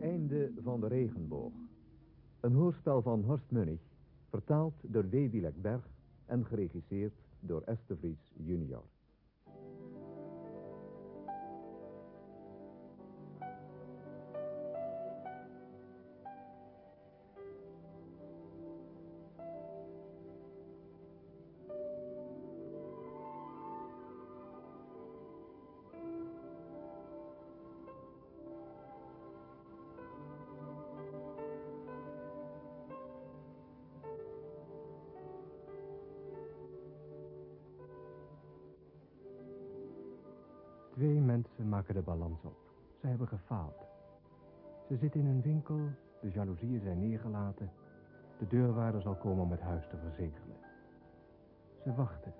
Einde van de regenboog. Een hoorspel van Horst Munnig, vertaald door W. Wielekberg en geregisseerd door Esther Vries junior. Zitten in een winkel, de jaloezieën zijn neergelaten. De deurwaarder zal komen om het huis te verzegelen. Ze wachten.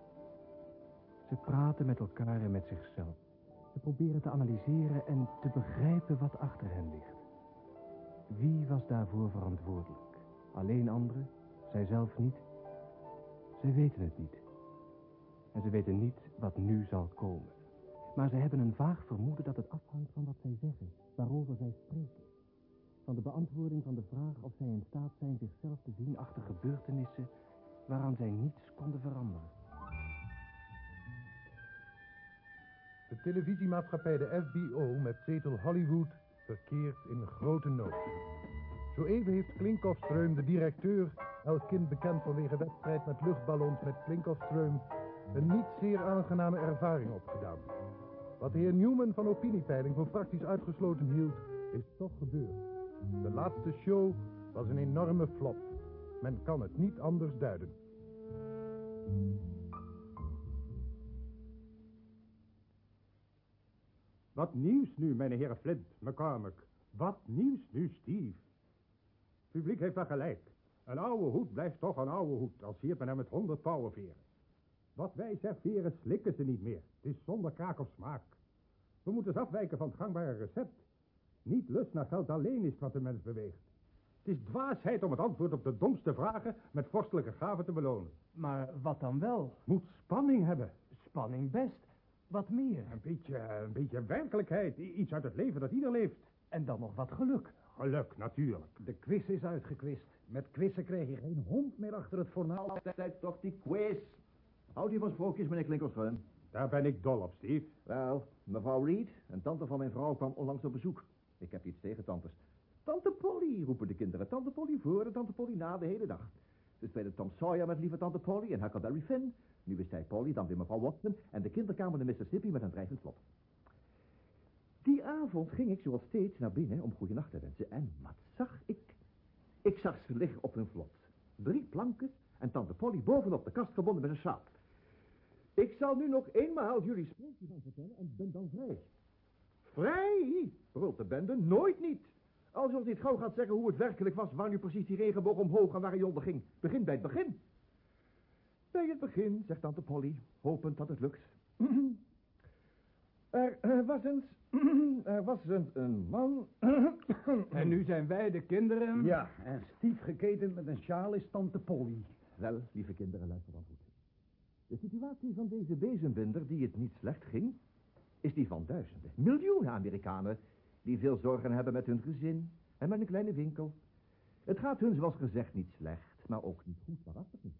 Ze praten met elkaar en met zichzelf. Ze proberen te analyseren en te begrijpen wat achter hen ligt. Wie was daarvoor verantwoordelijk? Alleen anderen? Zijzelf niet? Ze weten het niet. En ze weten niet wat nu zal komen. Maar ze hebben een vaag vermoeden dat het afhangt van wat zij zeggen, waarover zij spreken. Van de beantwoording van de vraag of zij in staat zijn zichzelf te zien achter gebeurtenissen waaraan zij niets konden veranderen. De televisiemaatschappij de FBO met zetel Hollywood verkeert in grote nood. Zo even heeft Klinkowström, de directeur, elk kind bekend vanwege wedstrijd met luchtballons met Klinkowström, een niet zeer aangename ervaring opgedaan. Wat de heer Newman van opiniepeiling voor praktisch uitgesloten hield, is toch gebeurd. De laatste show was een enorme flop. Men kan het niet anders duiden. Wat nieuws nu, mijn heer Flint, McCormick. Wat nieuws nu, Steve. Publiek heeft wel gelijk. Een oude hoed blijft toch een oude hoed, al siert men hem met honderd pauwenveren. Wat wij serveren slikken ze niet meer. Het is zonder kraak of smaak. We moeten eens afwijken van het gangbare recept. Niet lust naar geld alleen is wat de mens beweegt. Het is dwaasheid om het antwoord op de domste vragen met vorstelijke gaven te belonen. Maar wat dan wel? Moet spanning hebben. Spanning best. Wat meer? Een beetje, een beetje werkelijkheid. Iets uit het leven dat ieder leeft. En dan nog wat geluk. Geluk, natuurlijk. De quiz is uitgekwist. Met quizzen krijg je geen hond meer achter het fornuis. Altijd toch die quiz. Houdt u van sprookjes, meneer Klinkelström? Daar ben ik dol op, Steve. Wel, mevrouw Reed, een tante van mijn vrouw, kwam onlangs op bezoek. Ik heb iets tegen tantes. Tante Polly, roepen de kinderen. Tante Polly voor en tante Polly na de hele dag. Ze speelde Tom Sawyer met lieve tante Polly en Huckleberry Finn. Nu is hij Polly, dan weer mevrouw Watson en de kinderkamer de Mississippi met een drijvend slot. Die avond ging ik zoals steeds naar binnen om goeienacht te wensen. En wat zag ik? Ik zag ze liggen op hun vlot. Drie planken en tante Polly bovenop de kast gebonden met een sjaal. Ik zal nu nog eenmaal jullie sprookje van vertellen en ben dan vrij. Vrij? brult de bende. Nooit niet. Als u ons niet gauw gaat zeggen hoe het werkelijk was, waar nu precies die regenboog omhoog en waar hij onder ging. Begin bij het begin. Bij het begin, zegt tante Polly, hopend dat het lukt. Er, eh, was eens, er was een, een man. En nu zijn wij de kinderen. Ja, en stief geketend met een sjaal is tante Polly. Wel, lieve kinderen, luister dan goed. De situatie van deze bezembinder, die het niet slecht ging, is die van duizenden, miljoenen Amerikanen die veel zorgen hebben met hun gezin en met een kleine winkel. Het gaat hun, zoals gezegd, niet slecht, maar ook niet goed, waarachtig niet.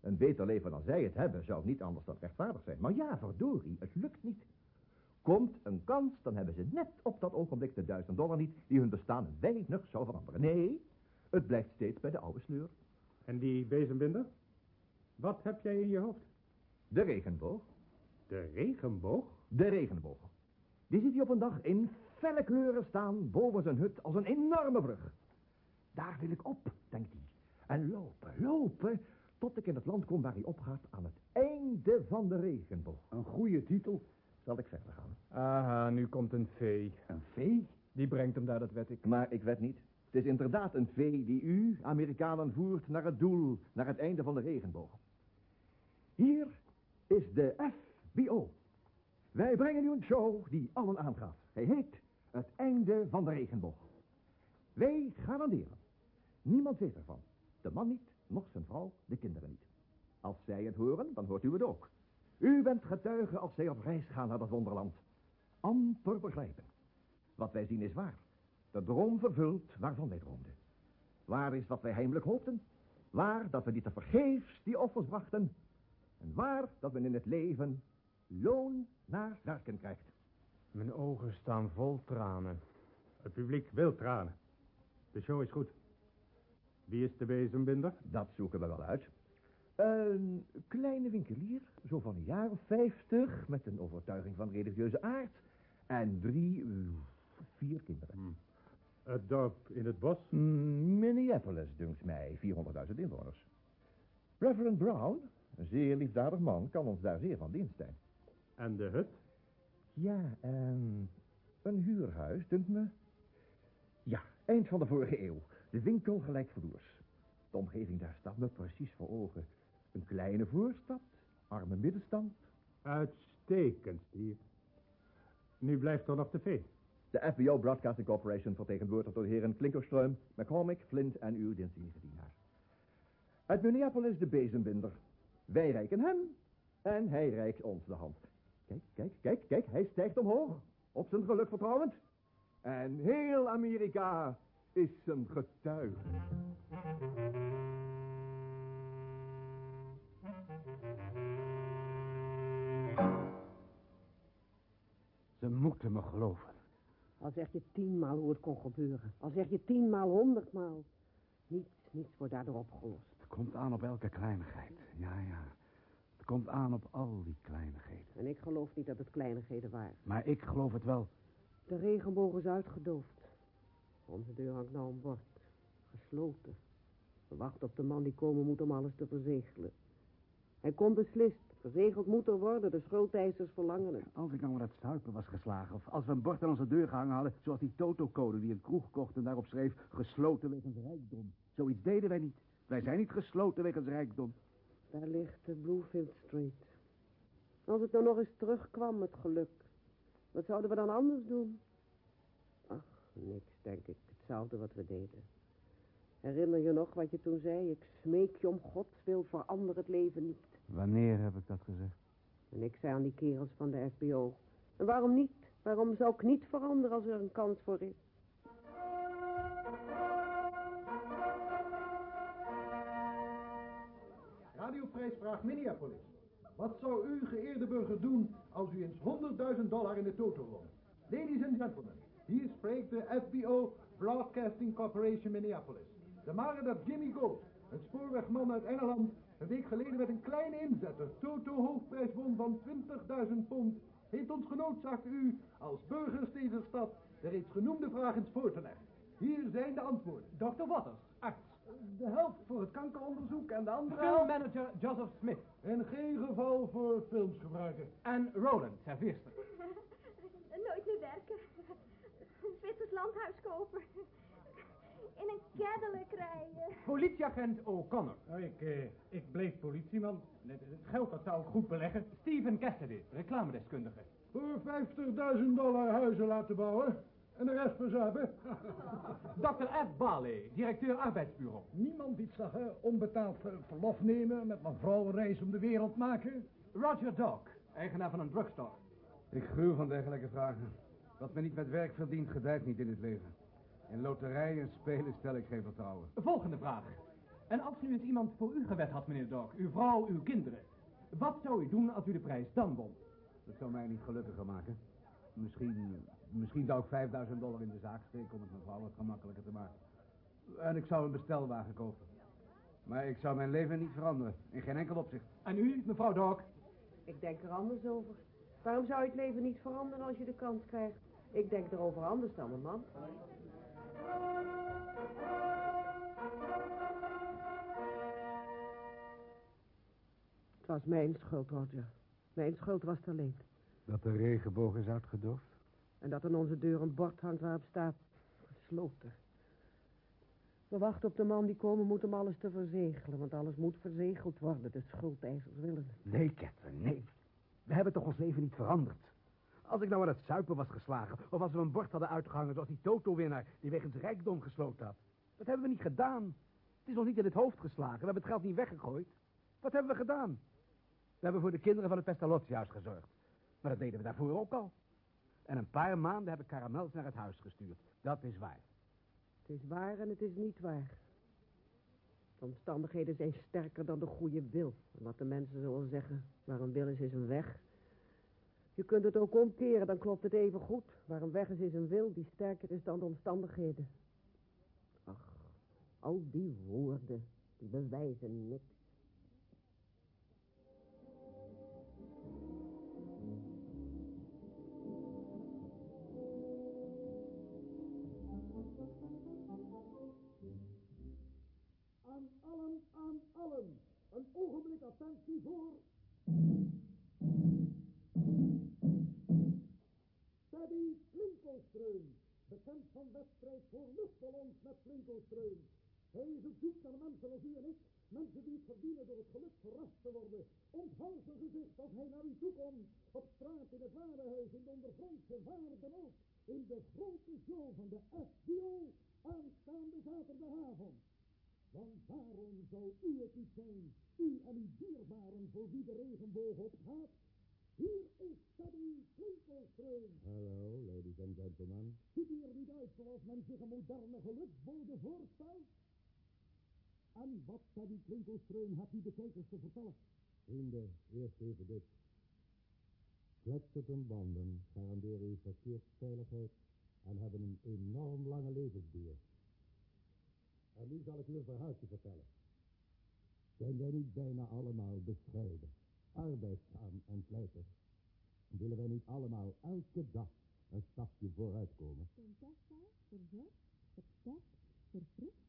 Een beter leven dan zij het hebben zou niet anders dan rechtvaardig zijn. Maar ja, verdorie, het lukt niet. Komt een kans, dan hebben ze net op dat ogenblik de duizend dollar niet die hun bestaan weinig zou veranderen. Nee, het blijft steeds bij de oude sleur. En die bezembinder? Wat heb jij in je hoofd? De regenboog. De regenboog? De regenboog. Die ziet hij op een dag in felle kleuren staan boven zijn hut als een enorme brug. Daar wil ik op, denkt hij. En lopen, lopen, tot ik in het land kom waar hij opgaat aan het einde van de regenboog. Een goede titel. Zal ik verder gaan. Aha, nu komt een vee. Een vee? Die brengt hem daar, dat weet ik. Maar ik weet niet. Het is inderdaad een vee die u, Amerikanen, voert naar het doel, naar het einde van de regenboog. Hier is de FBO. Wij brengen u een show die allen aangaat. Hij heet Het Einde van de Regenboog. Wij garanderen. Niemand weet ervan. De man niet, nog zijn vrouw, de kinderen niet. Als zij het horen, dan hoort u het ook. U bent getuige als zij op reis gaan naar dat wonderland. Amper begrijpen. Wat wij zien is waar. De droom vervuld waarvan wij droomden. Waar is wat wij heimelijk hoopten? Waar dat we niet te vergeefs die offers brachten? En waar dat men in het leven loon naar werken krijgt? Mijn ogen staan vol tranen. Het publiek wil tranen. De show is goed. Wie is de bezembinder? Dat zoeken we wel uit. Een kleine winkelier, zo van een jaar of vijftig, met een overtuiging van religieuze aard. En drie, vier kinderen. Het dorp in het bos? Mm, Minneapolis, dunkt mij, 400.000 inwoners. Reverend Brown, een zeer liefdadig man, kan ons daar zeer van dienst zijn. En de hut? Ja, en een huurhuis, dunkt me. Ja, eind van de vorige eeuw. De winkel gelijkvloers. De omgeving daar staat me precies voor ogen. Een kleine voorstad, arme middenstand. Uitstekend, Steve. Nu blijft er nog de vee. De FBO Broadcasting Corporation vertegenwoordigd door de heren Klinkerström, McCormick, Flint en uw dienstdienige dienaar. Uit Minneapolis de bezembinder. Wij reiken hem en hij reikt ons de hand. Kijk, kijk, kijk, kijk, hij stijgt omhoog. Op zijn geluk vertrouwend. En heel Amerika is zijn getuige. Ze moeten me geloven. Al zeg je tienmaal hoe het kon gebeuren. Al zeg je tienmaal, honderdmaal. Niets, niets wordt daardoor opgelost. Het komt aan op elke kleinigheid. Ja, ja. Komt aan op al die kleinigheden. En ik geloof niet dat het kleinigheden waren. Maar ik geloof het wel. De regenboog is uitgedoofd. Onze deur hangt nou een bord. Gesloten. We wachten op de man die komen moet om alles te verzegelen. Hij komt beslist. Verzegeld moet er worden. De schuldeisers verlangen het. Als ik nou met het stuipen was geslagen... of als we een bord aan onze deur gehangen hadden... zoals die Toto-code die een kroeg kocht en daarop schreef... gesloten wegens rijkdom. Zoiets deden wij niet. Wij zijn niet gesloten wegens rijkdom. Daar ligt de Bluefield Street. Als het nou nog eens terugkwam, het geluk. Wat zouden we dan anders doen? Ach, niks, denk ik. Hetzelfde wat we deden. Herinner je nog wat je toen zei? Ik smeek je om Gods wil, verander het leven niet. Wanneer heb ik dat gezegd? En ik zei aan die kerels van de FBO. En waarom niet? Waarom zou ik niet veranderen als er een kans voor is? Radioprijsvraag Minneapolis. Wat zou u, geëerde burger, doen als u eens 100.000 dollar in de toto won? Ladies and gentlemen, hier spreekt de FBO Broadcasting Corporation Minneapolis. De mare dat Jimmy Gold, een spoorwegman uit Engeland, een week geleden met een kleine inzetter toto hoofdprijs won van 20.000 pond, heeft ons genoodzaakt u, als burgers deze stad, de reeds genoemde vraag eens voor te leggen. Hier zijn de antwoorden. Dr. Waters. De helft voor het kankeronderzoek en de andere Filmmanager Joseph Smith. In geen geval voor films gebruiken. En Roland, serveerster. Nooit meer werken. Een Zwitsers landhuis kopen. In een Cadillac rijden. Politieagent O'Connor. Nou, ik, eh, ik bleef politieman. Het het geld dat zou ik goed beleggen. Stephen Cassidy, reclamedeskundige. Voor 50.000 dollar huizen laten bouwen. En de rest verzuipen. Dr. Ed Barley, directeur arbeidsbureau. Niemand iets zeggen. Onbetaald eh, verlof nemen. Met mijn vrouw een reis om de wereld maken. Roger Dog, eigenaar van een drugstore. Ik gruw van dergelijke vragen. Wat men niet met werk verdient, gedijt niet in het leven. In loterijen en spelen stel ik geen vertrouwen. Volgende vraag. En als nu eens iemand voor u gewet had, meneer Dog, uw vrouw, uw kinderen. Wat zou u doen als u de prijs dan won? Dat zou mij niet gelukkiger maken. Misschien, misschien zou ik 5000 dollar in de zaak steken om het mevrouw wat gemakkelijker te maken. En ik zou een bestelwagen kopen. Maar ik zou mijn leven niet veranderen. In geen enkel opzicht. En u, mevrouw Dog? Ik denk er anders over. Waarom zou je het leven niet veranderen als je de kans krijgt? Ik denk erover anders dan een man. Het was mijn schuld, Roger. Mijn schuld was het alleen. Dat de regenboog is uitgedoofd? En dat aan onze deur een bord hangt waarop staat... gesloten. We wachten op de man die komen moet om alles te verzegelen. Want alles moet verzegeld worden. De schuldeisers willen het. Nee, Catherine, nee. We hebben toch ons leven niet veranderd. Als ik nou aan het zuipen was geslagen... of als we een bord hadden uitgehangen zoals die Toto-winnaar... die wegens rijkdom gesloten had. Dat hebben we niet gedaan. Het is ons niet in het hoofd geslagen. We hebben het geld niet weggegooid. Wat hebben we gedaan? We hebben voor de kinderen van het Pestalozzihuis gezorgd. Maar dat deden we daarvoor ook al. En een paar maanden heb ik karamels naar het huis gestuurd. Dat is waar. Het is waar en het is niet waar. De omstandigheden zijn sterker dan de goede wil. En wat de mensen zullen zeggen, waar een wil is, is een weg. Je kunt het ook omkeren, dan klopt het even goed. Waar een weg is, is een wil die sterker is dan de omstandigheden. Ach, al die woorden, die bewijzen niks. Aan allen, aan allen. Een ogenblik attentie voor. Teddy Flinkelstreum. Bekend van wedstrijd voor luchtballons met Flinkelstreum. Hij is op zoek naar mensen als u en ik. Mensen die het verdienen door het geluk verrast te worden. Onthals zijn gezicht als hij naar u toe komt. Op straat, in het warenhuis, in de ondergrondse vaarden ook. In de grote show van de FBO. Aanstaande zaterdagavond. Want waarom zou u het niet zijn? U en uw dierbaren voor wie de regenboog opgaat? Hier is Teddy Klinkelstreum. Hallo, ladies and gentlemen. Ziet u er niet uit zoals men zich een moderne geluksbode voorstelt? En wat Teddy Klinkelstreum heeft u de kijkers te vertellen? Vrienden, eerst even dit. Kletsert banden garanderen uw verkeersveiligheid en hebben een enorm lange levensduur. En nu zal ik u een verhaaltje vertellen. Zijn wij niet bijna allemaal bescheiden, arbeidszaam en vlijtig? Willen wij niet allemaal elke dag een stapje vooruitkomen? Onzichtbaar, verzet, versterkt, verfrist.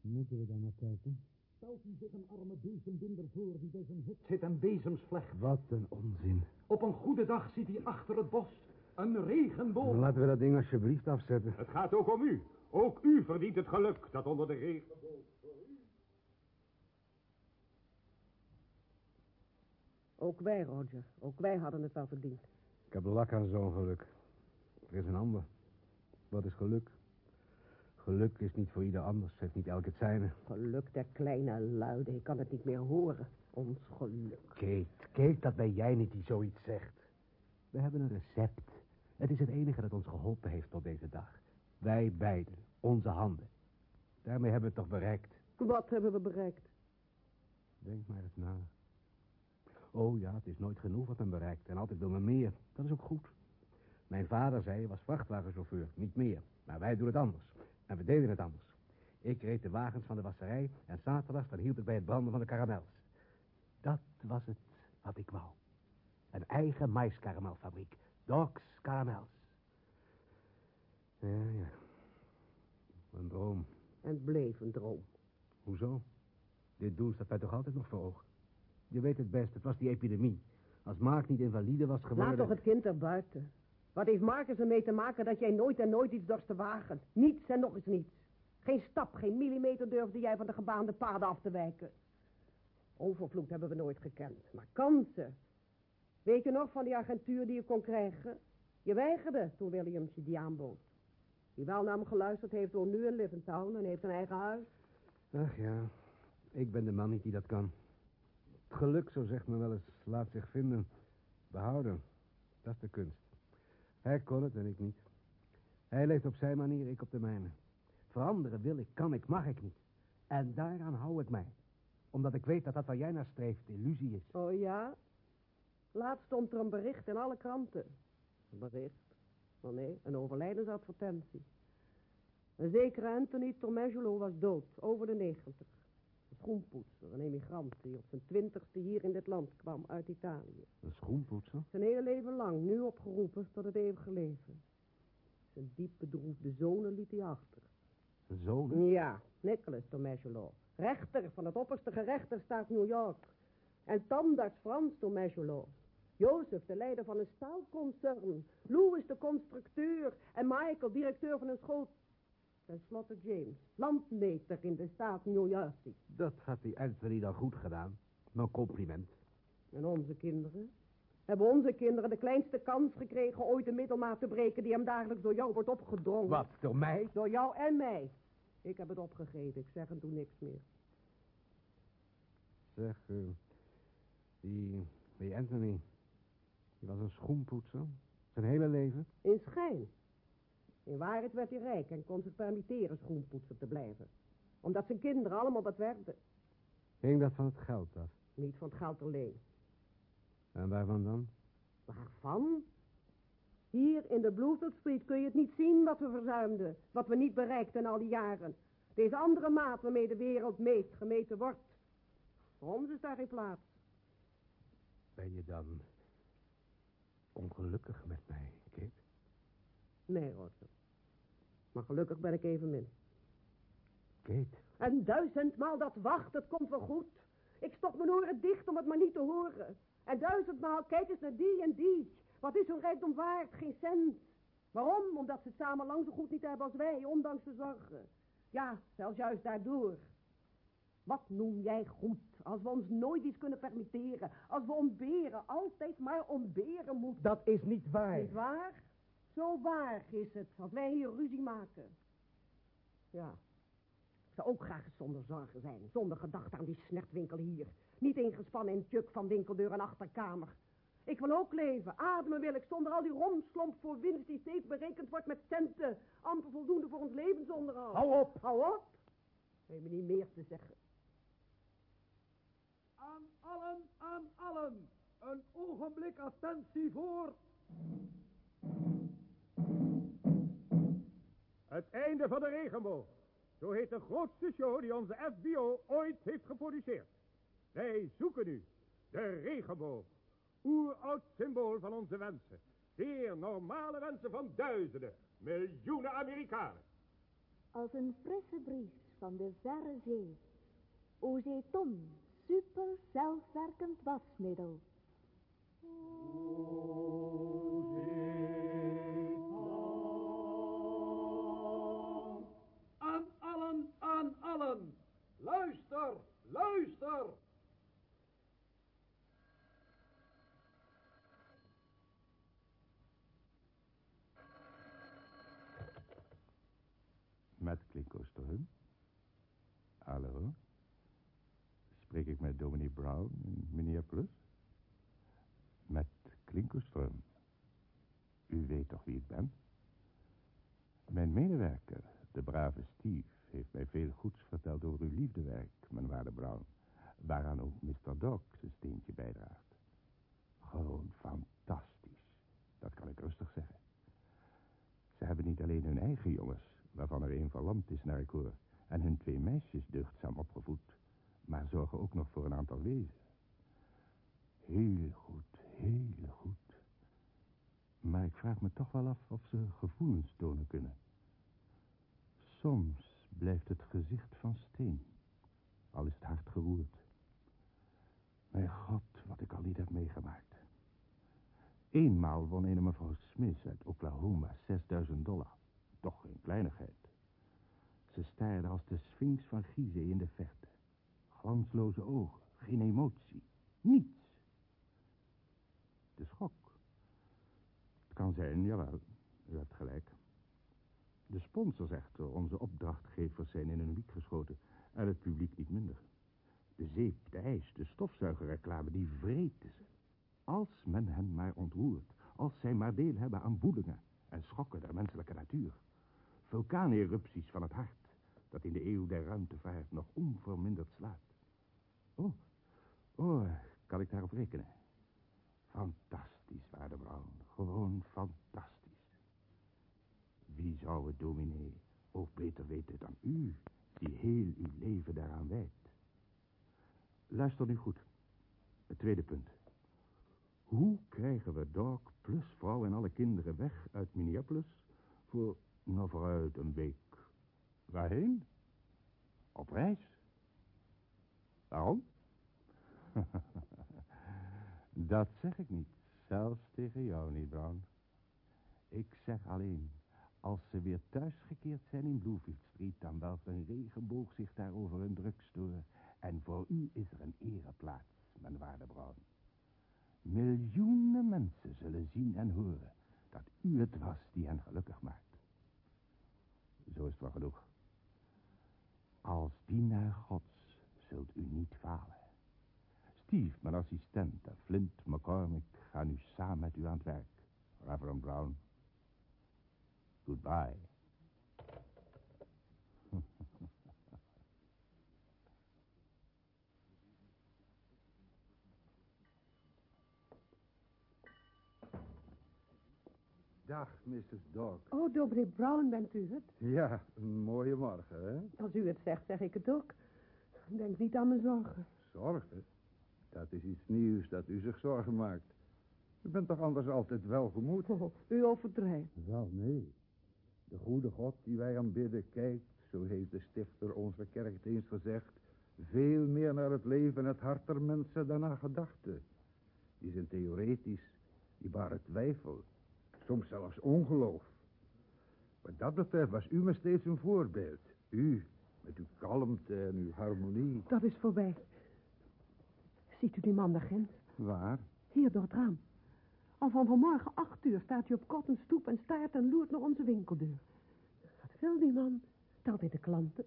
Moeten we dan naar kijken? Stelt u zich een arme bezembinder voor die bij zijn hut... Zit een bezemsvleg. Wat een onzin. Op een goede dag ziet hij achter het bos een regenboog. Laten we dat ding alsjeblieft afzetten. Het gaat ook om u. Ook u verdient het geluk dat onder de u... Ook wij, Roger. Ook wij hadden het wel verdiend. Ik heb lak aan zo'n geluk. Er is een ander. Wat is geluk? Geluk is niet voor ieder anders. Heeft niet elk het zijne. Geluk der kleine luiden. Ik kan het niet meer horen. Ons geluk. Kate, Kate, dat ben jij niet die zoiets zegt. We hebben een recept. Het is het enige dat ons geholpen heeft tot deze dag. Wij beiden, onze handen. Daarmee hebben we het toch bereikt. Wat hebben we bereikt? Denk maar eens na. Oh ja, het is nooit genoeg wat men bereikt. En altijd wil men meer. Dat is ook goed. Mijn vader zei, hij was vrachtwagenchauffeur. Niet meer. Maar wij doen het anders. En we deden het anders. Ik reed de wagens van de wasserij. En zaterdags dan hielp ik bij het branden van de karamels. Dat was het wat ik wou. Een eigen maiskaramelfabriek. Doc's Caramels. Ja, ja. Een droom. En het bleef een droom. Hoezo? Dit doel staat mij toch altijd nog voor ogen. Je weet het best, het was die epidemie. Als Mark niet invalide was geworden... Laat toch het kind er buiten. Wat heeft Marcus ermee te maken dat jij nooit en nooit iets dorst te wagen? Niets en nog eens niets. Geen stap, geen millimeter durfde jij van de gebaande paden af te wijken. Overvloed hebben we nooit gekend, maar kansen. Weet je nog van die agentuur die je kon krijgen? Je weigerde toen Williams je die aanbood. Die wel naar hem geluisterd heeft, woont nu in Liventown en heeft een eigen huis. Ach ja, ik ben de man niet die dat kan. Het geluk, zo zegt men wel eens, laat zich vinden. Behouden, dat is de kunst. Hij kon het en ik niet. Hij leeft op zijn manier, ik op de mijne. Veranderen wil ik, kan ik, mag ik niet. En daaraan hou ik mij. Omdat ik weet dat dat waar jij naar streeft illusie is. Oh ja? Laatst stond er een bericht in alle kranten. Een bericht? Oh nee, een overlijdensadvertentie. Een zekere Anthony Tomangelo was dood, over de negentig. Een schoenpoetser, een emigrant die op zijn twintigste hier in dit land kwam uit Italië. Een schoenpoetser? Zijn hele leven lang, nu opgeroepen tot het eeuwige leven. Zijn diep bedroefde zonen liet hij achter. Zijn zonen? Ja, Nicholas Tomangelo. Rechter van het opperste gerechtsstaat New York. En tandarts Frans Tomangelo. Jozef, de leider van een staalconcern. Louis, de constructeur. En Michael, directeur van een school. Ten slotte James, landmeter in de staat New Jersey. Dat had die Anthony dan goed gedaan. Mijn compliment. En onze kinderen? Hebben onze kinderen de kleinste kans gekregen ooit de middelmaat te breken die hem dagelijks door jou wordt opgedrongen? Wat, door mij? Door jou en mij. Ik heb het opgegeven, ik zeg hem toen niks meer. Zeg, uh, die, die Anthony, die was een schoenpoetser. Zijn hele leven? In schijn. In waarheid werd hij rijk en kon zich permitteren schoenpoetser te blijven. Omdat zijn kinderen allemaal wat werden. Hing dat van het geld af? Niet van het geld alleen. En waarvan dan? Waarvan? Hier in de Bluefield Street kun je het niet zien wat we verzuimden. Wat we niet bereikten in al die jaren. Deze andere maat waarmee de wereld meet, gemeten wordt. Voor ons is daar geen plaats. Ben je dan ongelukkig met mij, Kate? Nee, Roger. Maar gelukkig ben ik evenmin. Kate? En duizendmaal dat wacht, het komt wel goed. Ik stop mijn oren dicht om het maar niet te horen. En duizendmaal kijk eens naar die en die. Wat is hun rijkdom waard? Geen cent. Waarom? Omdat ze het samen lang zo goed niet hebben als wij, ondanks de zorgen. Ja, zelfs juist daardoor. Wat noem jij goed, als we ons nooit iets kunnen permitteren, als we ontberen, altijd maar ontberen moeten. Dat is niet waar. Niet waar? Zo waar is het, als wij hier ruzie maken. Ja, ik zou ook graag zonder zorgen zijn, zonder gedachte aan die snertwinkel hier. Niet ingespannen in tuk van winkeldeur en achterkamer. Ik wil ook leven, ademen wil ik, zonder al die romslomp voor winst die steeds berekend wordt met centen. Amper voldoende voor ons levensonderhoud. Hou op. Hou op. Heb me niet meer te zeggen. Aan allen, aan allen, een ogenblik attentie voor... Het einde van de regenboog. Zo heet de grootste show die onze FBO ooit heeft geproduceerd. Wij zoeken nu de regenboog. Oeroud symbool van onze wensen. Zeer normale wensen van duizenden, miljoenen Amerikanen. Als een frisse bries van de verre zee. Ozeton, super zelfwerkend wasmiddel. Aan allen, aan allen, luister, luister. Met Klinkostroom. Hallo. Spreek ik met dominee Brown in Minneapolis? Met Klinkostroom. U weet toch wie ik ben? Mijn medewerker, de brave Steve, heeft mij veel goeds verteld over uw liefdewerk, mijn waarde Brown. Waaraan ook Mr. Doc zijn steentje bijdraagt. Gewoon fantastisch. Dat kan ik rustig zeggen. Ze hebben niet alleen hun eigen jongens, waarvan er een verlamd is naar ik hoor, en hun twee meisjes deugdzaam opgevoed, maar zorgen ook nog voor een aantal wezen. Heel goed, heel goed. Maar ik vraag me toch wel af of ze gevoelens tonen kunnen. Soms blijft het gezicht van steen, al is het hart geroerd. Mijn god, wat ik al niet heb meegemaakt. Eenmaal won een mevrouw Smith uit Oklahoma 6000 dollar. Toch geen kleinigheid. Ze staarde als de sphinx van Gizeh in de verte. Glansloze ogen, geen emotie, niets. De schok. Het kan zijn, jawel, u hebt gelijk. De sponsors echter, onze opdrachtgevers, zijn in hun wiek geschoten. En het publiek niet minder. De zeep, de ijs, de stofzuigerreclame, die vreten ze. Als men hen maar ontroert, als zij maar deel hebben aan woelingen en schokken der menselijke natuur. Vulkaanerupties van het hart, dat in de eeuw der ruimtevaart nog onverminderd slaat. Oh, oh, kan ik daarop rekenen? Fantastisch, waarde Brown, gewoon fantastisch. Wie zou het, dominee, ook beter weten dan u, die heel uw leven daaraan wijdt? Luister nu goed. Het tweede punt. Hoe krijgen we Doc plus vrouw en alle kinderen weg uit Minneapolis voor, nou vooruit, een week? Waarheen? Op reis. Waarom? Dat zeg ik niet, zelfs tegen jou niet, Brown. Ik zeg alleen, als ze weer thuisgekeerd zijn in Bluefield Street, dan welft een regenboog zich daar over hun drugstore. En voor u is er een ereplaats, mijn waarde Brown. Miljoenen mensen zullen zien en horen dat u het was die hen gelukkig maakt. Zo is het wel genoeg. Als dienaar Gods zult u niet falen. Steve, mijn assistent, en Flint McCormick gaan nu samen met u aan het werk. Reverend Brown. Goodbye. Dag, Mrs. Dog. Oh, Dobry Brown bent u het? Ja, een mooie morgen, hè? Als u het zegt, zeg ik het ook. Denk niet aan mijn zorgen. Zorgen? Dat is iets nieuws dat u zich zorgen maakt. U bent toch anders altijd welgemoed? Oh, u overdrijft. Wel, nee. De goede God die wij aanbidden kijkt, zo heeft de stichter onze kerk eens gezegd, veel meer naar het leven en het hart der mensen dan naar gedachten. Die zijn theoretisch, die baren twijfel, soms zelfs ongeloof. Wat dat betreft was u me steeds een voorbeeld. U, met uw kalmte en uw harmonie. Dat is voorbij. Ziet u die man daar ginds? Waar? Hier door het raam. Al van vanmorgen acht uur staat hij op kot en stoep en staart en loert naar onze winkeldeur. Wat wil die man? Telt hij de klanten?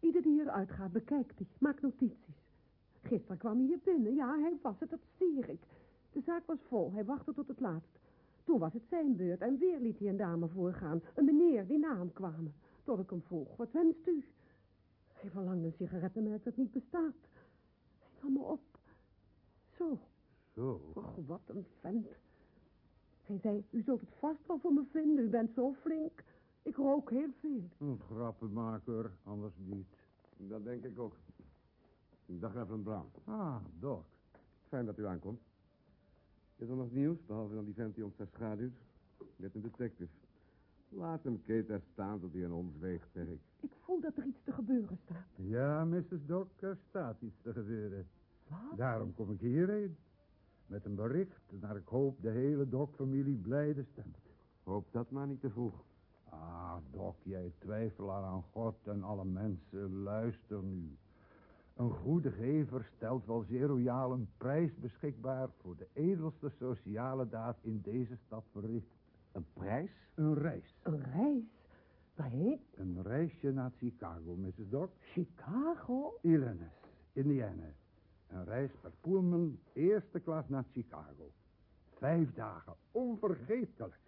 Ieder die hier uitgaat, bekijkt hij, maakt notities. Gisteren kwam hij hier binnen. Ja, hij was het, dat stier ik. De zaak was vol, hij wachtte tot het laatst. Toen was het zijn beurt en weer liet hij een dame voorgaan. Een meneer die na hem kwamen. Tot ik hem vroeg, wat wenst u? Hij verlangde een sigarettenmerk dat niet bestaat. Hij nam me op. Zo. Zo? Och, wat een vent. Hij zei, u zult het vast wel voor me vinden, u bent zo flink. Ik rook heel veel. Een grappenmaker, anders niet. Dat denk ik ook. Dag, Reverend Brown. Ah, Doc. Fijn dat u aankomt. Is er nog nieuws, behalve dan die vent die ons daar schaduwt? Met een detective. Laat hem Kate daar staan tot hij aan ons weegt, zeg ik. Ik voel dat er iets te gebeuren staat. Ja, Mrs. Doc, er staat iets te gebeuren. Wat? Daarom kom ik hierheen. Met een bericht naar ik hoop de hele Doc-familie blijde stemt. Hoop dat maar niet te vroeg. Ah, Doc, jij twijfelaar aan God en alle mensen, luister nu. Een goede gever stelt wel zeer royaal een prijs beschikbaar voor de edelste sociale daad in deze stad verricht. Een prijs? Een reis. Een reis? Waarheen? Een reisje naar Chicago, Mrs. Doc. Chicago? Illinois, Indiana. Een reis per Pullman, eerste klas naar Chicago. Vijf dagen, onvergetelijk.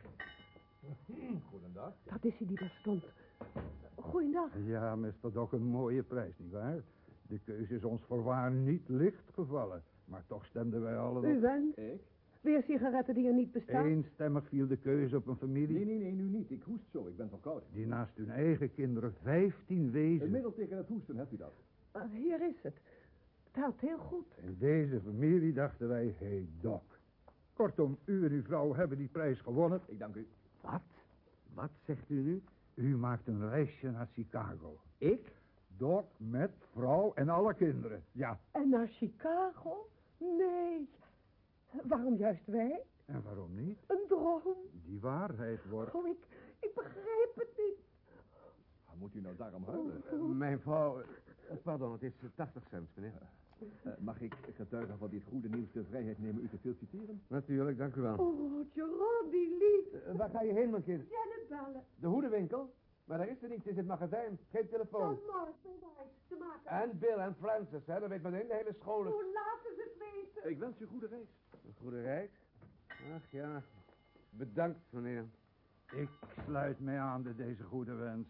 Goedendag. Dat is hij die daar stond. Goeiedag. Ja, Mr. Doc, een mooie prijs, nietwaar? De keuze is ons voorwaar niet licht gevallen. Maar toch stemden wij allen U wens? Ik? Weer sigaretten die er niet bestaan? Eenstemmig viel de keuze op een familie... Nee, nee, nee, nu niet. Ik hoest zo. Ik ben verkouden. die naast hun eigen kinderen vijftien wezen. Een middel tegen het hoesten, hebt u dat? Ah, hier is het. Het helpt heel goed. In deze familie dachten wij, hé hey, Doc. Kortom, u en uw vrouw hebben die prijs gewonnen. Ik dank u. Wat? Wat zegt u nu? U maakt een reisje naar Chicago. Ik? Doc met vrouw en alle kinderen. Ja, En naar Chicago? Nee. Waarom juist wij? en waarom niet? Een droom. Die waarheid wordt... Oh, ik, ik begrijp het niet. Moet u nou daarom huilen? Eh, mijn vrouw... eh, pardon, het is eh, 80 cent, meneer. Eh, mag ik getuige van dit goede nieuws de vrijheid nemen u te feliciteren? Natuurlijk, dank u wel. Oh, Gerard, die lief. Eh, waar ga je heen, mijn kind? Janet bellen. De hoedenwinkel? Maar daar is er niets, het is het magazijn. Geen telefoon. Dan Mark bewijs te maken. En Bill en Francis, hè, dat weet meteen de hele school. Hoe laten ze het weten? Ik wens u goede reis. Een goede reis. Ach ja, bedankt, meneer. Ik sluit mij aan bij deze goede wens.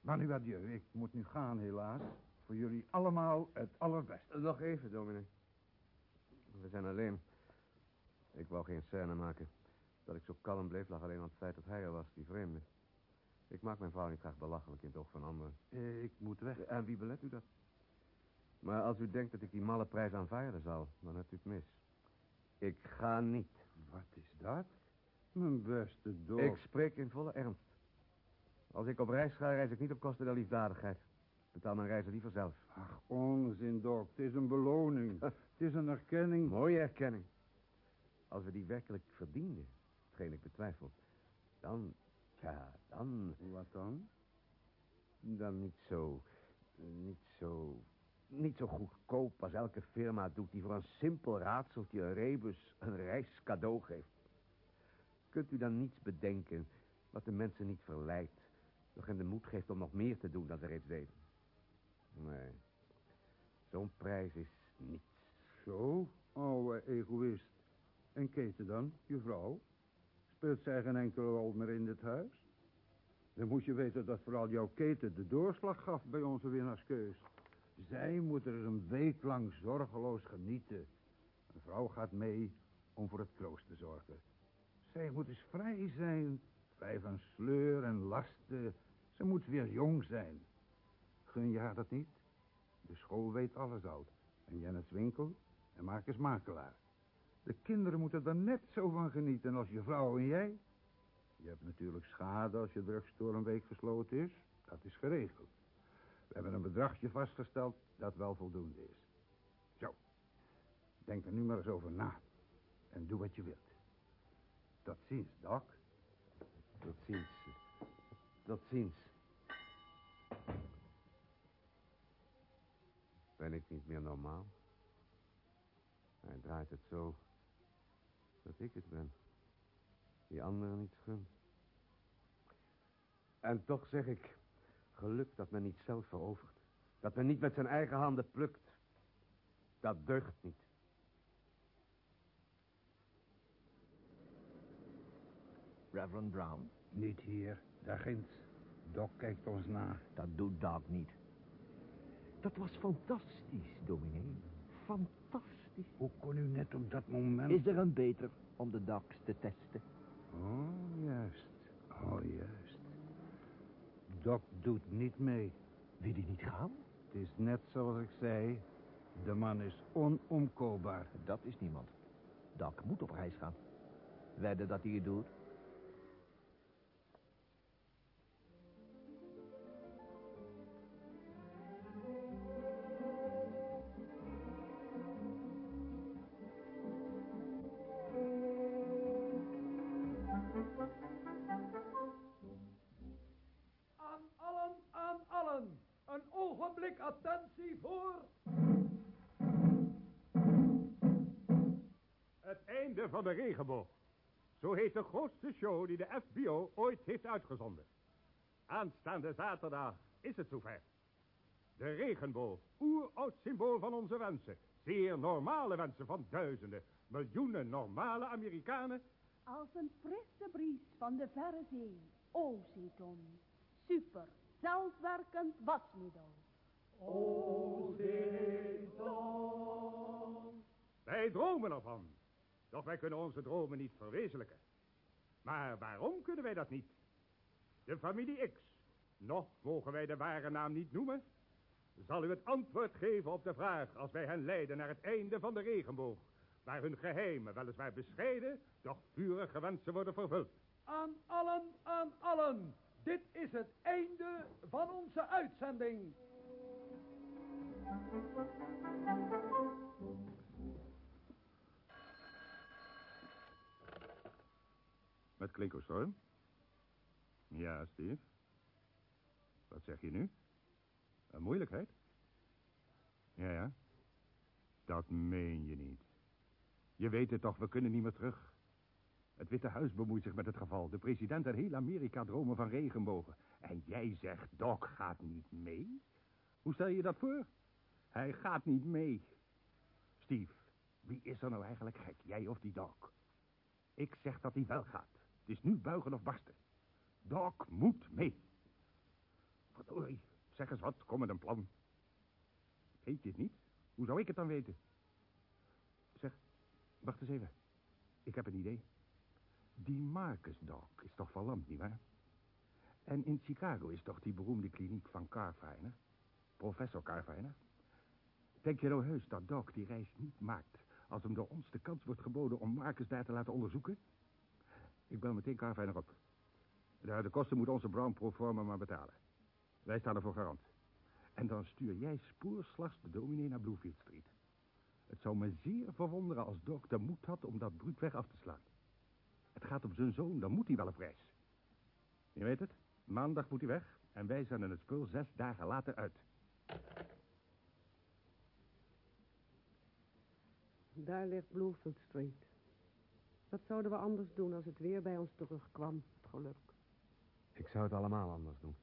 Maar nu adieu, ik moet nu gaan helaas. Voor jullie allemaal het allerbeste. Nog even, dominee. We zijn alleen. Ik wou geen scène maken. Dat ik zo kalm bleef lag alleen aan het feit dat hij er was, die vreemde. Ik maak mijn vrouw niet graag belachelijk in het oog van anderen. Ik moet weg. En wie belet u dat? Maar als u denkt dat ik die malle prijs aanvaarden zal, dan hebt u het mis. Ik ga niet. Wat is dat? Mijn beste Doc. Ik spreek in volle ernst. Als ik op reis ga, reis ik niet op kosten der liefdadigheid. Betaal mijn reizen liever zelf. Ach, onzin, Doc. Het is een beloning. Het is een erkenning. Mooie erkenning. Als we die werkelijk verdienden, hetgeen ik betwijfel, dan, ja, dan... Wat dan? Dan niet zo, niet zo, niet zo goedkoop als elke firma doet die voor een simpel raadseltje een rebus een reis cadeau geeft. Kunt u dan niets bedenken wat de mensen niet verleidt, nog hen de moed geeft om nog meer te doen dan ze reeds deden? Nee, zo'n prijs is niets. Zo, oude egoïst. En Keten dan, je vrouw? Speelt zij geen enkele rol meer in dit huis. Dan moet je weten dat vooral jouw keten de doorslag gaf bij onze winnaarskeus. Zij moet er een week lang zorgeloos genieten. Een vrouw gaat mee om voor het kroost te zorgen. Zij moet eens vrij zijn, vrij van sleur en lasten. Ze moet weer jong zijn. Gun je haar dat niet? De school weet alles al. En Jennis winkel en Marcus makelaar. De kinderen moeten er net zo van genieten als je vrouw en jij. Je hebt natuurlijk schade als je drugstore een week gesloten is. Dat is geregeld. We hebben een bedragje vastgesteld dat wel voldoende is. Zo. Denk er nu maar eens over na. En doe wat je wilt. Tot ziens, Doc. Tot ziens. Tot ziens. Ben ik niet meer normaal? Hij draait het zo dat ik het ben. Die anderen niet gun. En toch zeg ik, geluk dat men niet zelf verovert. Dat men niet met zijn eigen handen plukt. Dat deugt niet. Reverend Brown? Niet hier, daar ginds. Doc kijkt ons na. Dat doet Doc niet. Dat was fantastisch, dominee. Fantastisch. Hoe kon u net op dat moment... Is er een beter om de Docs te testen? Oh, juist. Oh, juist. Doc doet niet mee. Wil hij niet gaan? Het is net zoals ik zei. De man is onomkoopbaar. Dat is niemand. Doc moet op reis gaan. Wedden dat hij het doet? Regenboog. Zo heet de grootste show die de FBO ooit heeft uitgezonden. Aanstaande zaterdag is het zover. De regenboog, oeroud symbool van onze wensen. Zeer normale wensen van duizenden, miljoenen normale Amerikanen. Als een frisse bries van de verre zee. O, Zeton. Super, zelfwerkend wasmiddel. O, Zeton. Wij dromen ervan. Doch wij kunnen onze dromen niet verwezenlijken. Maar waarom kunnen wij dat niet? De familie X, nog mogen wij de ware naam niet noemen, zal u het antwoord geven op de vraag als wij hen leiden naar het einde van de regenboog, waar hun geheime, weliswaar bescheiden, doch vurige wensen worden vervuld. Aan allen, aan allen. Dit is het einde van onze uitzending. Met Klinkostorm? Ja, Steve. Wat zeg je nu? Een moeilijkheid? Ja, ja. Dat meen je niet. Je weet het toch, we kunnen niet meer terug. Het Witte Huis bemoeit zich met het geval. De president en heel Amerika dromen van regenbogen. En jij zegt, Doc gaat niet mee? Hoe stel je dat voor? Hij gaat niet mee. Steve, wie is er nou eigenlijk gek? Jij of die Doc? Ik zeg dat hij wel gaat. Is nu buigen of barsten. Doc moet mee. Verdorie, zeg eens wat, kom met een plan. Weet je het niet? Hoe zou ik het dan weten? Zeg, wacht eens even. Ik heb een idee. Die Marcus Doc is toch verlamd, nietwaar? En in Chicago is toch die beroemde kliniek van Carfiner? Professor Carfiner? Denk je nou heus dat Doc die reis niet maakt... als hem door ons de kans wordt geboden om Marcus daar te laten onderzoeken? Ik bel meteen Carfiner op. De, de kosten moet onze Brown pro forma maar betalen. Wij staan ervoor garant. En dan stuur jij spoorslags de dominee naar Bluefield Street. Het zou me zeer verwonderen als Doc de moed had om dat bruutweg af te slaan. Het gaat om zijn zoon, dan moet hij wel op reis. Je weet het, maandag moet hij weg en wij zenden het spul zes dagen later uit. Daar ligt Bluefield Street. Wat zouden we anders doen als het weer bij ons terugkwam, het geluk? Ik zou het allemaal anders doen.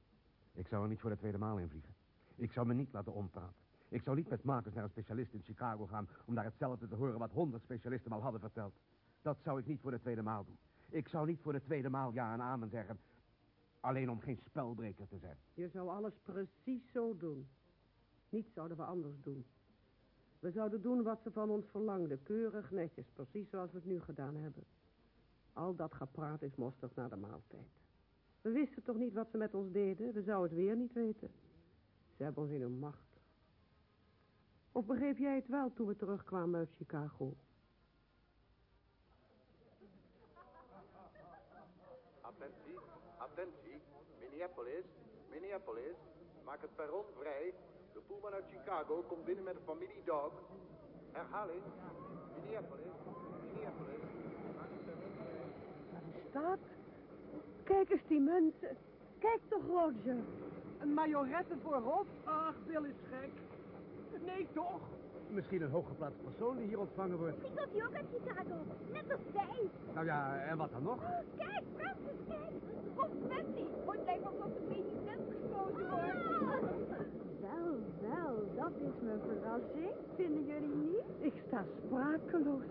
Ik zou er niet voor de tweede maal in vliegen. Ik zou me niet laten ompraten. Ik zou niet met Marcus naar een specialist in Chicago gaan... om daar hetzelfde te horen wat honderd specialisten al hadden verteld. Dat zou ik niet voor de tweede maal doen. Ik zou niet voor de tweede maal ja en amen zeggen. Alleen om geen spelbreker te zijn. Je zou alles precies zo doen. Niets zouden we anders doen. We zouden doen wat ze van ons verlangden. Keurig netjes, precies zoals we het nu gedaan hebben. Al dat gepraat is mosterd na de maaltijd. We wisten toch niet wat ze met ons deden? We zouden het weer niet weten. Ze hebben ons in hun macht. Of begreep jij het wel toen we terugkwamen uit Chicago? Attentie, attentie. Minneapolis, Minneapolis. Maak het perron vrij. De poelman uit Chicago komt binnen met een familie dog. Herhaling. Minneapolis, Minneapolis. Het perron vrij. Staat? Kijk eens die mensen. Kijk toch, Roger. Een majorette voorop? Ach, Bill is gek. Nee, toch? Misschien een hooggeplaatst persoon die hier ontvangen wordt. Ik komt hij ook uit Chicago. Net als wij. Nou ja, en wat dan nog? Kijk, Francis, kijk. Of Nancy. Ooit lijkt alsof de president gekozen wordt. Wel, wel, dat is mijn verrassing. Vinden jullie niet? Ik sta sprakeloos.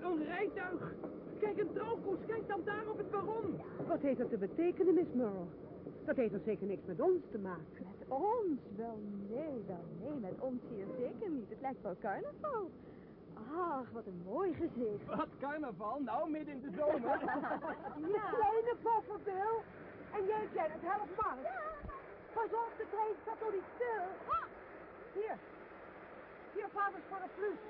Een rijtuig. Kijk, een droogkoets. Kijk dan daar op het perron. Wat heeft dat te betekenen, Miss Merle? Dat heeft er zeker niks met ons te maken. Met ons? Wel nee, wel nee, met ons hier zeker niet. Het lijkt wel carnaval. Ach, wat een mooi gezicht. Wat carnaval? Nou, midden in de zomer. Ja. Kleine poffer, Bill. En jij, Janet, help Mark. Pas op, de trein staat toch niet stil. Ah. Hier. Hier, vaders voor een plus.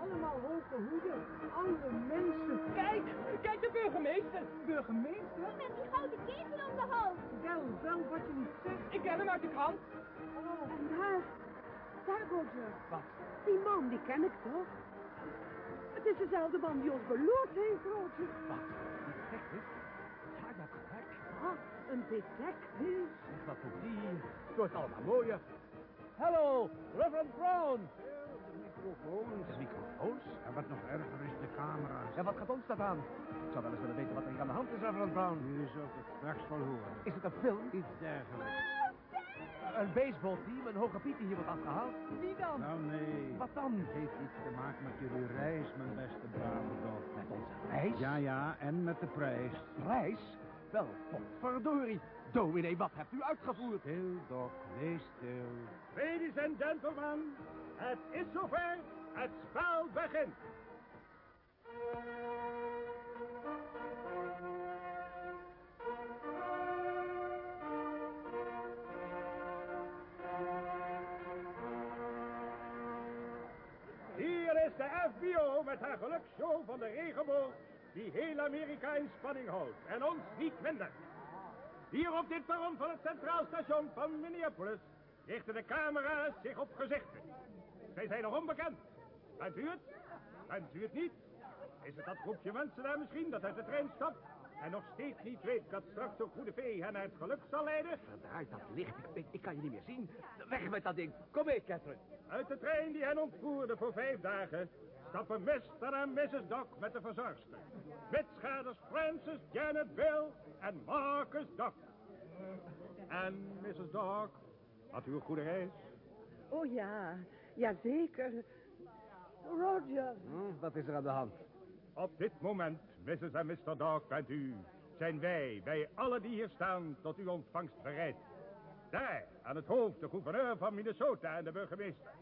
Allemaal hoge hoeden, oude mensen. Kijk, kijk de burgemeester. Burgemeester? Met die grote ketel om de hoofd. Wel, wel wat je niet zegt. Ik ken hem uit de krant. Oh, en daar, daar, Roger. Wat? Die man, die ken ik toch? Het is dezelfde man die ons beloofd heeft, Roger. Wat? Een detective? Ja, je hebt gelijk. Ah, een detective. Zeg, wat doet die? Het wordt allemaal mooier. Hallo, Reverend Brown. Microfoons. De microfoons? En wat nog erger is, de camera's. En wat gaat ons dat aan? Ik zou wel eens willen weten wat er hier aan de hand is, Reverend Brown. U zult het straks wel horen. Is het een film? Iets dergelijks. Een baseballteam, een hoge piet die hier wordt afgehaald? Wie dan? Nou, nee. Wat dan? Het heeft iets te maken met jullie reis, mijn beste brave dog. Met onze reis? Ja, ja, en met de prijs. Prijs? Wel, verdorie. Dominee, wat hebt u uitgevoerd? Stil, Doc, wees stil. Ladies and gentlemen, het is zover. Het spel begint. Is de FBO met haar geluksshow van de regenboog die heel Amerika in spanning houdt en ons niet minder. Hier op dit perron van het Centraal Station van Minneapolis richten de camera's zich op gezichten. Zij zijn nog onbekend. Bent u het? Bent u het niet? Is het dat groepje mensen daar misschien dat uit de trein stapt en nog steeds niet weet dat straks zo'n goede vee hen naar het geluk zal leiden? Verdraait dat licht. Ik, ik, ik kan je niet meer zien. Weg met dat ding. Kom mee, Catherine. Uit de trein die hen ontvoerde voor vijf dagen stappen Mr. en Mrs. Doc met de verzorgster. Witschaders Francis, Janet, Bill en Marcus Doc. En Mrs. Doc, had u een goede reis? Oh ja, ja zeker. Roger. Hm, wat is er aan de hand? Op dit moment, Mrs. en Mr. Doc, bent u, zijn wij, wij allen die hier staan, tot uw ontvangst bereid. Daar, aan het hoofd, de gouverneur van Minnesota en de burgemeester.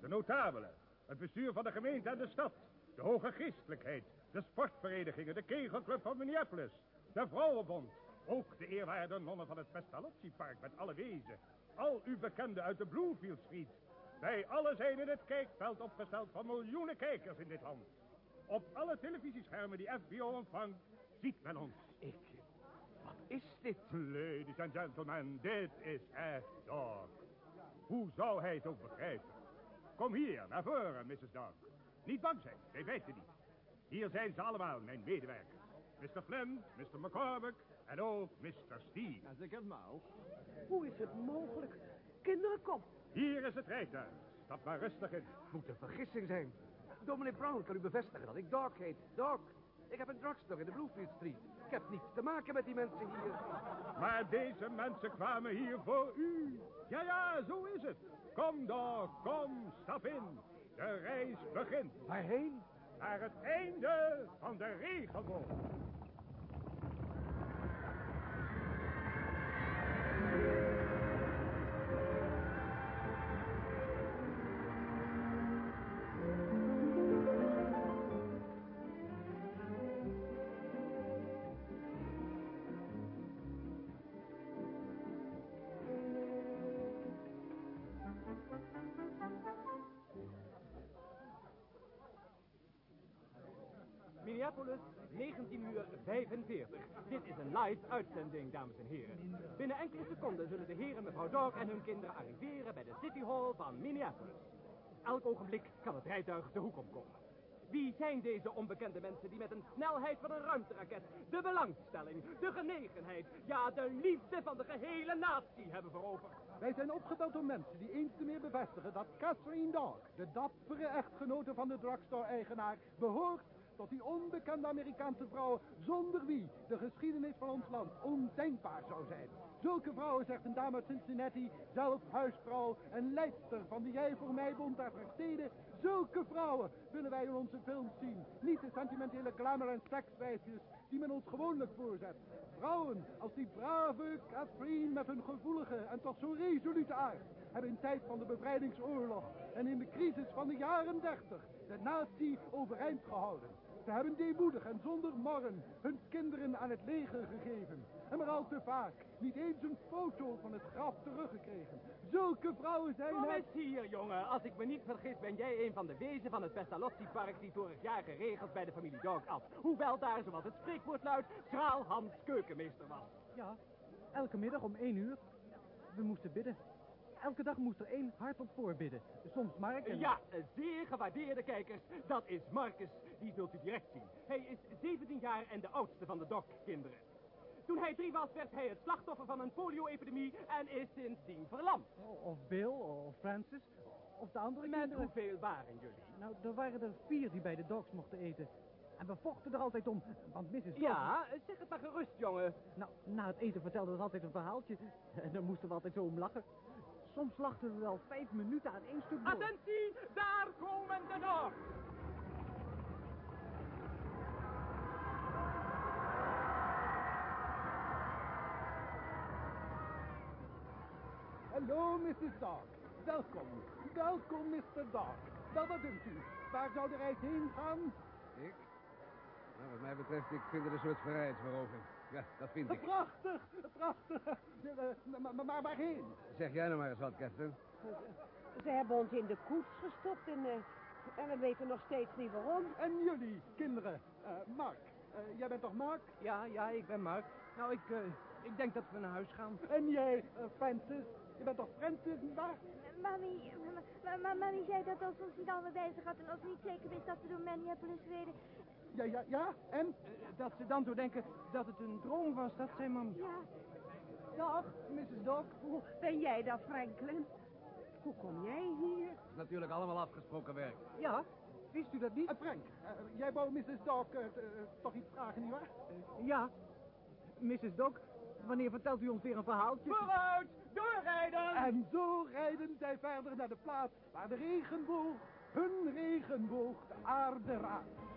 De notabelen, het bestuur van de gemeente en de stad. De hoge geestelijkheid, de sportverenigingen, de kegelclub van Minneapolis. De vrouwenbond, ook de eerwaarde nonnen van het Pestalozzi-park met alle wezen. Al uw bekenden uit de Bloomfield Street. Wij allen zijn in het kijkveld opgesteld van miljoenen kijkers in dit land. Op alle televisieschermen die FBO ontvangt, ziet men ons. Ik... Wat is dit? Ladies and gentlemen, dit is echt Doc. Hoe zou hij het ook begrijpen? Kom hier, naar voren, Mrs. Doc. Niet bang zijn, wij weten niet. Hier zijn ze allemaal, mijn medewerkers. Mr. Flint, Mr. McCormick en ook Mr. Steve. Als ik het mouw. Hoe is het mogelijk? Kinderen, kom. Hier is het rijtuig. Stap maar rustig in. Moet een vergissing zijn. Dominee Brown kan u bevestigen dat ik Doc heet. Doc. Ik heb een drugstore in de Bluefield Street. Ik heb niets te maken met die mensen hier. Maar deze mensen kwamen hier voor u. Ja, ja, zo is het. Kom, Doc, kom, stap in. De reis begint. Waarheen? Naar het einde van de regenboog. 19 uur 45. Dit is een live uitzending, dames en heren. Binnen enkele seconden zullen de heren mevrouw Dog en hun kinderen arriveren bij de City Hall van Minneapolis. Elk ogenblik kan het rijtuig de hoek omkomen. Wie zijn deze onbekende mensen die met een snelheid van een ruimteraket de belangstelling, de genegenheid, ja de liefde van de gehele natie hebben veroverd? Wij zijn opgebeld door mensen die eens te meer bevestigen dat Catherine Dog, de dappere echtgenote van de drugstore-eigenaar, behoort tot die onbekende Amerikaanse vrouw zonder wie de geschiedenis van ons land ondenkbaar zou zijn. Zulke vrouwen, zegt een dame uit Cincinnati, zelf huisvrouw en leidster van de Jij voor mij bond der steden. Zulke vrouwen willen wij in onze films zien. Niet de sentimentele glamour en sekswijfjes die men ons gewoonlijk voorzet. Vrouwen als die brave Catherine met hun gevoelige en toch zo resolute aard hebben in tijd van de bevrijdingsoorlog en in de crisis van de jaren dertig de natie overeind gehouden. Ze hebben deemoedig en zonder morren hun kinderen aan het leger gegeven. En maar al te vaak niet eens een foto van het graf teruggekregen. Zulke vrouwen zijn Kom eens hier, jongen. Als ik me niet vergis, ben jij een van de wezen van het Pestalozzi-park die vorig jaar geregeld bij de familie Dog af. Hoewel daar, zoals het spreekwoord luidt, schraal Hans keukenmeester was. Ja, elke middag om één uur. We moesten bidden. Elke dag moest er één hardop voorbidden. Soms Mark en... Ja, zeer gewaardeerde kijkers, dat is Marcus. Die zult u direct zien. Hij is 17 jaar en de oudste van de Dog-kinderen. Toen hij drie was, werd hij het slachtoffer van een polio-epidemie en is sindsdien verlamd. Of Bill, of Francis, of de andere Met kinderen. hoeveel waren jullie? Nou, er waren er vier die bij de dogs mochten eten. En we vochten er altijd om, want Mrs. Ja, zeg het maar gerust, jongen. Nou, na het eten vertelden we altijd een verhaaltje. En daar moesten we altijd zo om lachen. Soms lachten we wel vijf minuten aan één stuk door. Attentie, daar komen de Dogs! Hallo, Mrs. Dog. Welkom. Welkom, Mr. Dog. Wel, wat dunkt u? Waar zou de reis heen gaan? Ik? Nou, wat mij betreft, ik vind het een soort vrijheidsverovering. Ja, dat vind ik. Prachtig, prachtig. Ja, eh, Maar, maar, waarheen? Zeg jij nou maar eens wat, Catherine. Ze hebben ons in de koets gestopt en, eh, en we weten nog steeds niet waarom. En jullie, kinderen. Eh, Mark, eh, jij bent toch Mark? Ja, ja, ik ben Mark. Nou, ik, eh, ik denk dat we naar huis gaan. En jij, eh, Francis? Je bent toch Francis, nietwaar? Mami, ma- ma- mami zei dat als ons niet allemaal bij zich had en als ze niet zeker wist dat we door Minneapolis reden. Ja, ja, ja. En? Dat ze dan door denken dat het een droom was, dat zei mam. Ja, Dag, Mrs. Dog. Hoe ben jij dat, Franklin? Hoe kom jij hier? Het is natuurlijk allemaal afgesproken werk. Ja, wist u dat niet? Eh, Frank, eh, jij wou Mrs. Dog eh, toch iets vragen, nietwaar? Ja. Mrs. Dog, wanneer vertelt u ons weer een verhaaltje? Vooruit, doorrijden! En zo rijden zij verder naar de plaats waar de regenboog, hun regenboog, de aarde raakt.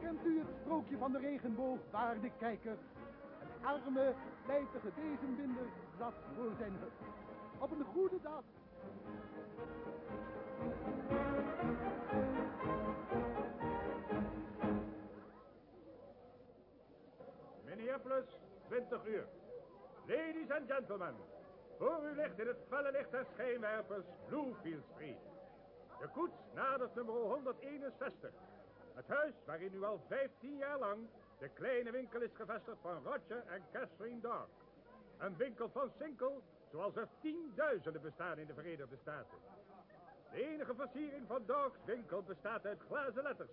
Kent u het sprookje van de regenboog, waarde kijker? Een arme, lijtige bezembinder zat voor zijn hut. Op een goede dag. Minneapolis, 20 uur. Ladies and gentlemen, voor u ligt in het felle licht der schijnwerpers Bluefield Street. De koets nadert nummer 161. Het huis waarin nu al 15 jaar lang de kleine winkel is gevestigd van Roger en Catherine Dog. Een winkel van Sinkel zoals er tienduizenden bestaan in de Verenigde Staten. De enige versiering van Dogs winkel bestaat uit glazen letters.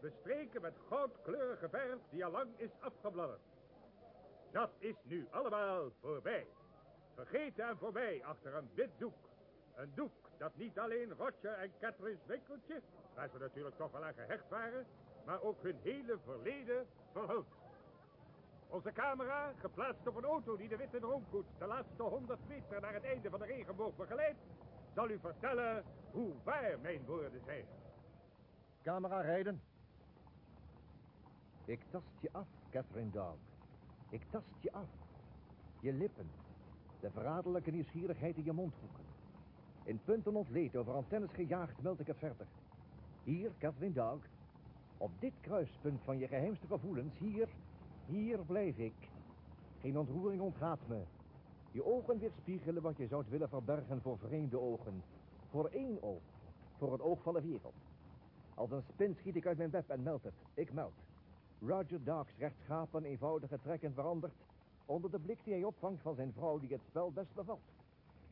Bestreken met goudkleurige verf die al lang is afgebladderd. Dat is nu allemaal voorbij. Vergeten en voorbij achter een wit doek. Een doek dat niet alleen Roger en Catherine's winkeltje, waar ze natuurlijk toch wel aan gehecht waren, maar ook hun hele verleden verhult. Onze camera, geplaatst op een auto die de witte droomkoets de laatste 100 meter naar het einde van de regenboog begeleidt, zal u vertellen hoe waar mijn woorden zijn. Camera rijden. Ik tast je af, Catherine Dog. Ik tast je af. Je lippen. De verraderlijke nieuwsgierigheid in je mondhoeken. In punten ontleed, over antennes gejaagd, meld ik het verder. Hier, Catherine Dog. Op dit kruispunt van je geheimste gevoelens, hier, hier blijf ik. Geen ontroering ontgaat me. Je ogen weerspiegelen wat je zou willen verbergen voor vreemde ogen. Voor één oog. Voor het oog van de wereld. Als een spin schiet ik uit mijn web en meld het. Ik meld. Roger Darks rechtschapen, eenvoudige trekken veranderd... onder de blik die hij opvangt van zijn vrouw die het spel best bevalt.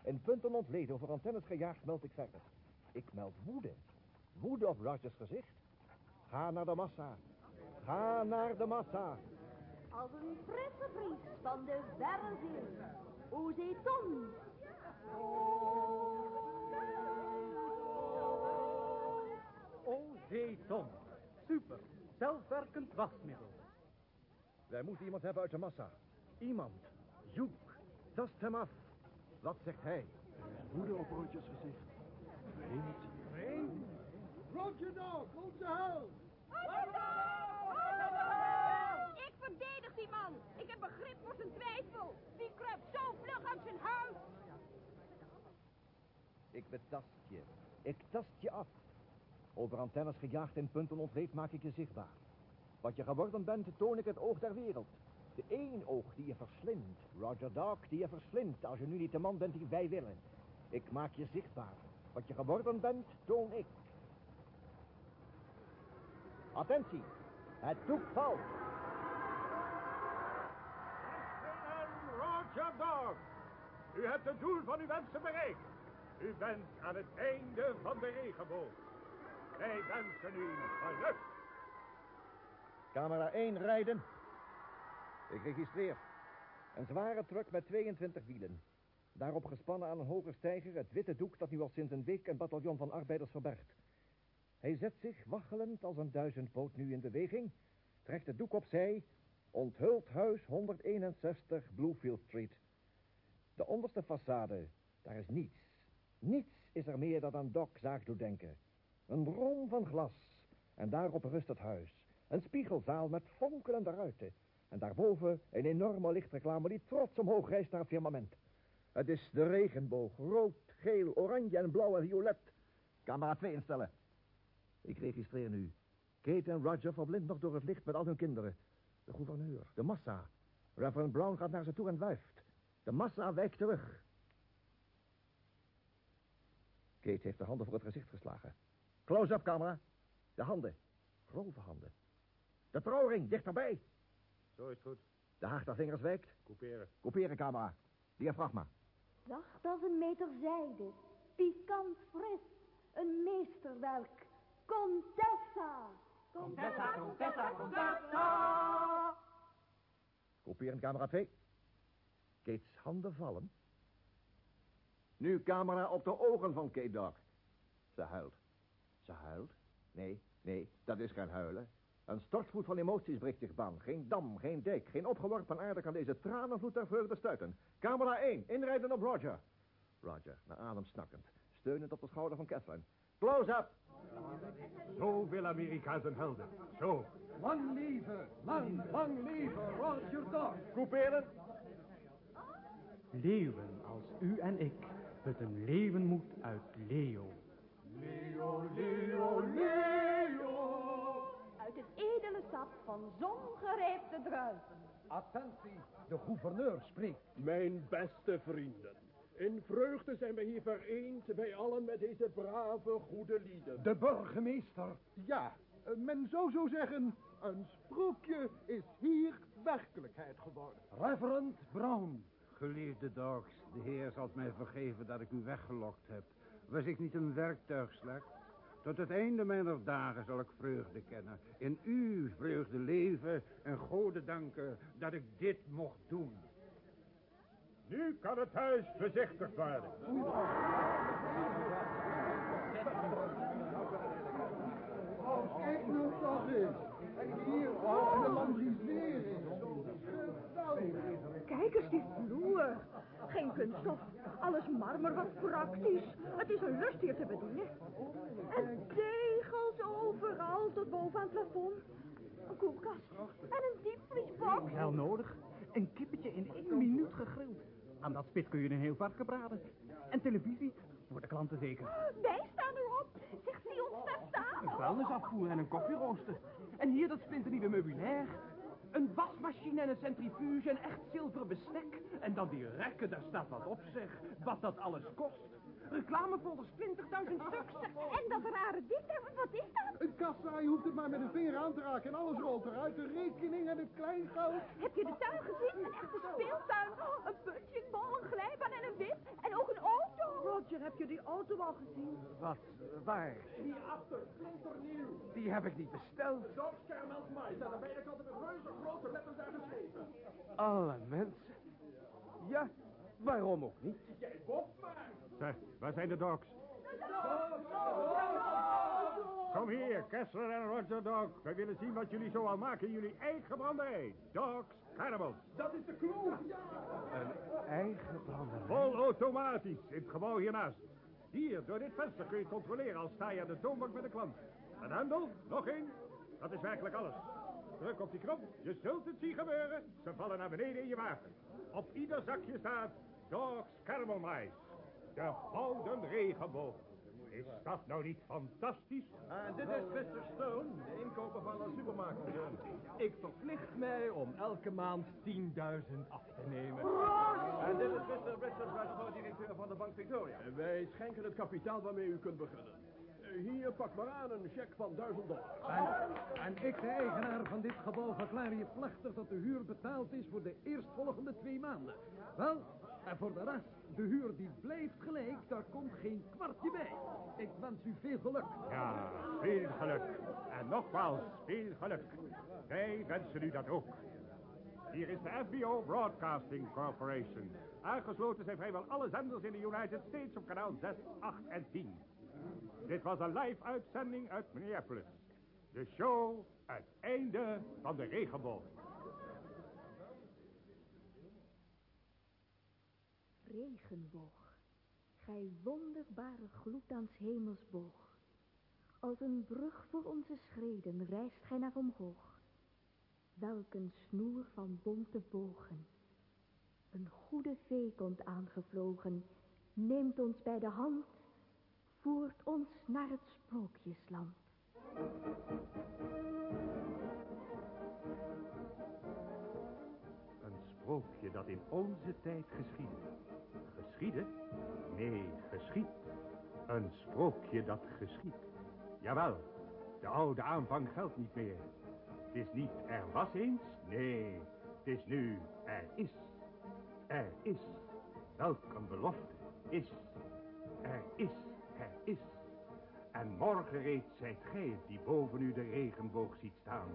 In punten ontleed over antennes gejaagd meld ik verder. Ik meld woede. Woede op Rogers gezicht. Ga naar de massa. Ga naar de massa. Als een frisse bries van de verre zee. O zee Tom. O Zeeton. Super. Zelfwerkend wasmiddel. Wij moeten iemand hebben uit de massa. Iemand. Zoek. Tast hem af. Wat zegt hij? Woede op Rogers gezicht. Vreemd. Vreemd? Roger Dog, onze held! Ik verdedig die man. Ik heb begrip voor zijn twijfel. Die kruipt zo vlug uit zijn huis. Ik betast je. Ik tast je af. Over antennes gejaagd in punten ontleed maak ik je zichtbaar. Wat je geworden bent, toon ik het oog der wereld. De één oog die je verslindt. Roger Dog die je verslindt als je nu niet de man bent die wij willen. Ik maak je zichtbaar. Wat je geworden bent, toon ik. Attentie. Het doek valt. Roger Dog. U hebt het doel van uw wensen bereikt. U bent aan het einde van de regenboog. Wij wensen u geluk. Camera 1 rijden. Ik registreer. Een zware truck met 22 wielen. Daarop gespannen aan een hoge steiger het witte doek dat nu al sinds een week een bataljon van arbeiders verbergt. Hij zet zich, waggelend als een duizendpoot nu in beweging, trekt het doek opzij, onthult huis 161 Bluefield Street. De onderste façade, daar is niets. Niets is er meer dat aan dokzaak doet denken. Een bron van glas. En daarop rust het huis. Een spiegelzaal met fonkelende ruiten. En daarboven een enorme lichtreclame die trots omhoog rijst naar het firmament. Het is de regenboog. Rood, geel, oranje en blauw en violet. Camera 2 instellen. Ik registreer nu. Kate en Roger verblind nog door het licht met al hun kinderen. De gouverneur, de massa. Reverend Brown gaat naar ze toe en wuift. De massa wijkt terug. Kate heeft de handen voor het gezicht geslagen. Close-up, camera. De handen. Grove handen. De trouwring, dichterbij. Zo is goed. De haag vingers wijkt. Couperen. Couperen, camera. Diafragma. Zacht als een meter zijde. Pikant fris. Een meesterwerk. Contessa. Contessa, Contessa, Contessa! Couperen, camera 2. Kate's handen vallen. Nu camera op de ogen van Kate Dog. Ze huilt. Ze huilt? Nee, nee, dat is geen huilen. Een stortvloed van emoties breekt zich baan. Geen dam, geen dijk, geen opgeworpen aarde kan deze tranenvloed ter vreugde stuiten. Camera 1, inrijden op Roger. Roger, naar adem snakkend, steunend op de schouder van Catherine. Close-up! Zo wil Amerika zijn helden. Zo. Lang leven, lang, lang leven, Roger Dog! Couperen! Leeuwen als u en ik putten leeuwenmoed uit Leo. Leo, Leo, Leo! Uit het edele sap van zongerijpte druiven. Attentie, de gouverneur spreekt. Mijn beste vrienden. In vreugde zijn we hier vereend, wij allen met deze brave, goede lieden. De burgemeester. Ja, men zou zo zeggen, een sprookje is hier werkelijkheid geworden. Reverend Brown. Geliefde dogs, de heer zal het mij vergeven dat ik u weggelokt heb. Was ik niet een werktuig slecht? Tot het einde mijner dagen zal ik vreugde kennen. In u vreugde leven en gode danken dat ik dit mocht doen. Nu kan het huis bezichtigd worden. Oh, kijk nou toch eens. En hier, oh. Kijk eens die vloer. Geen kunststof, Alles marmer, wat praktisch. Het is een lust hier te bedienen. En tegels overal tot boven aan het plafond. Een koelkast en een diepvriesbox. Wel nodig. Een kippetje in één minuut gegrild. Aan dat spit kun je een heel varken braden. En televisie, voor de klanten zeker. Wij staan erop. Zeg, zie ons daar staan. Een vuilnisafvoer en een koffierooster. En hier dat splinternieuwe meubilair. Een wasmachine en een centrifuge en echt zilveren bestek. En dan die rekken, daar staat wat op zeg. Wat dat alles kost. Reclamefolders, 20.000 stuks. En dat rare dit, wat is dat? Een kassa, je hoeft het maar met een vinger aan te raken en alles rolt eruit. De rekening en het kleingeld. Heb je de tuin gezien? Een echte speeltuin. Een punchingbal, een glijbaan en een wip. En ook een auto. Roger, heb je die auto al gezien? Wat? Waar? Die achter, splinternieuw. Die heb ik niet besteld. Dorpskern als mais. Aan de binnenkant met reuze grote letters daar geschreven. Alle mensen. Ja, waarom ook niet? Jij maar. Zeg, waar zijn de dogs? Kom hier, Kessler en Roger Dog. Wij willen zien wat jullie zo al maken in jullie eigen branderij. Dogs Cannibals. Dat is de clue. Een eigen branderij. Vol automatisch, in het gebouw hiernaast. Hier, door dit venster kun je controleren als sta je aan de toonbank met de klant. Een hendel, nog één. Dat is werkelijk alles. Druk op die knop, je zult het zien gebeuren. Ze vallen naar beneden in je wagen. Op ieder zakje staat Dogs Caramel Mais. De gouden regenboog. Is dat nou niet fantastisch? En dit is Mr. Stone, de inkoper van de supermarkt. Ik verplicht mij om elke maand 10.000 af te nemen. En dit is Mr. Richard Bradford, directeur van de Bank Victoria. Wij schenken het kapitaal waarmee u kunt beginnen. Eh, Hier, pak maar aan een cheque van 1000 dollar. En, en ik, de eigenaar van dit gebouw, verklaar je plechtig dat de huur betaald is voor de eerstvolgende twee maanden. Wel, en voor de rest, de huur die blijft gelijk, daar komt geen kwartje bij. Ik wens u veel geluk. Ja, veel geluk. En nogmaals, veel geluk. Wij wensen u dat ook. Hier is de FBO Broadcasting Corporation. Aangesloten zijn vrijwel alle zenders in de United States op kanaal 6, 8 en 10. Dit was een live uitzending uit Minneapolis. De show Het Einde van de Regenboog. Regenboog, gij wonderbare gloed aan hemels boog. Als een brug voor onze schreden reist gij naar omhoog. Welk een snoer van bonte bogen. Een goede vee komt aangevlogen, neemt ons bij de hand, voert ons naar het sprookjesland. Sprookje dat in onze tijd geschiedde. Geschiedde? Nee, geschied. Een sprookje dat geschiet. Jawel, de oude aanvang geldt niet meer. Het is niet er was eens, nee, het is nu er is. Er is. Welk een belofte is. Er is, er is. En morgen reeds zijt gij die boven u de regenboog ziet staan.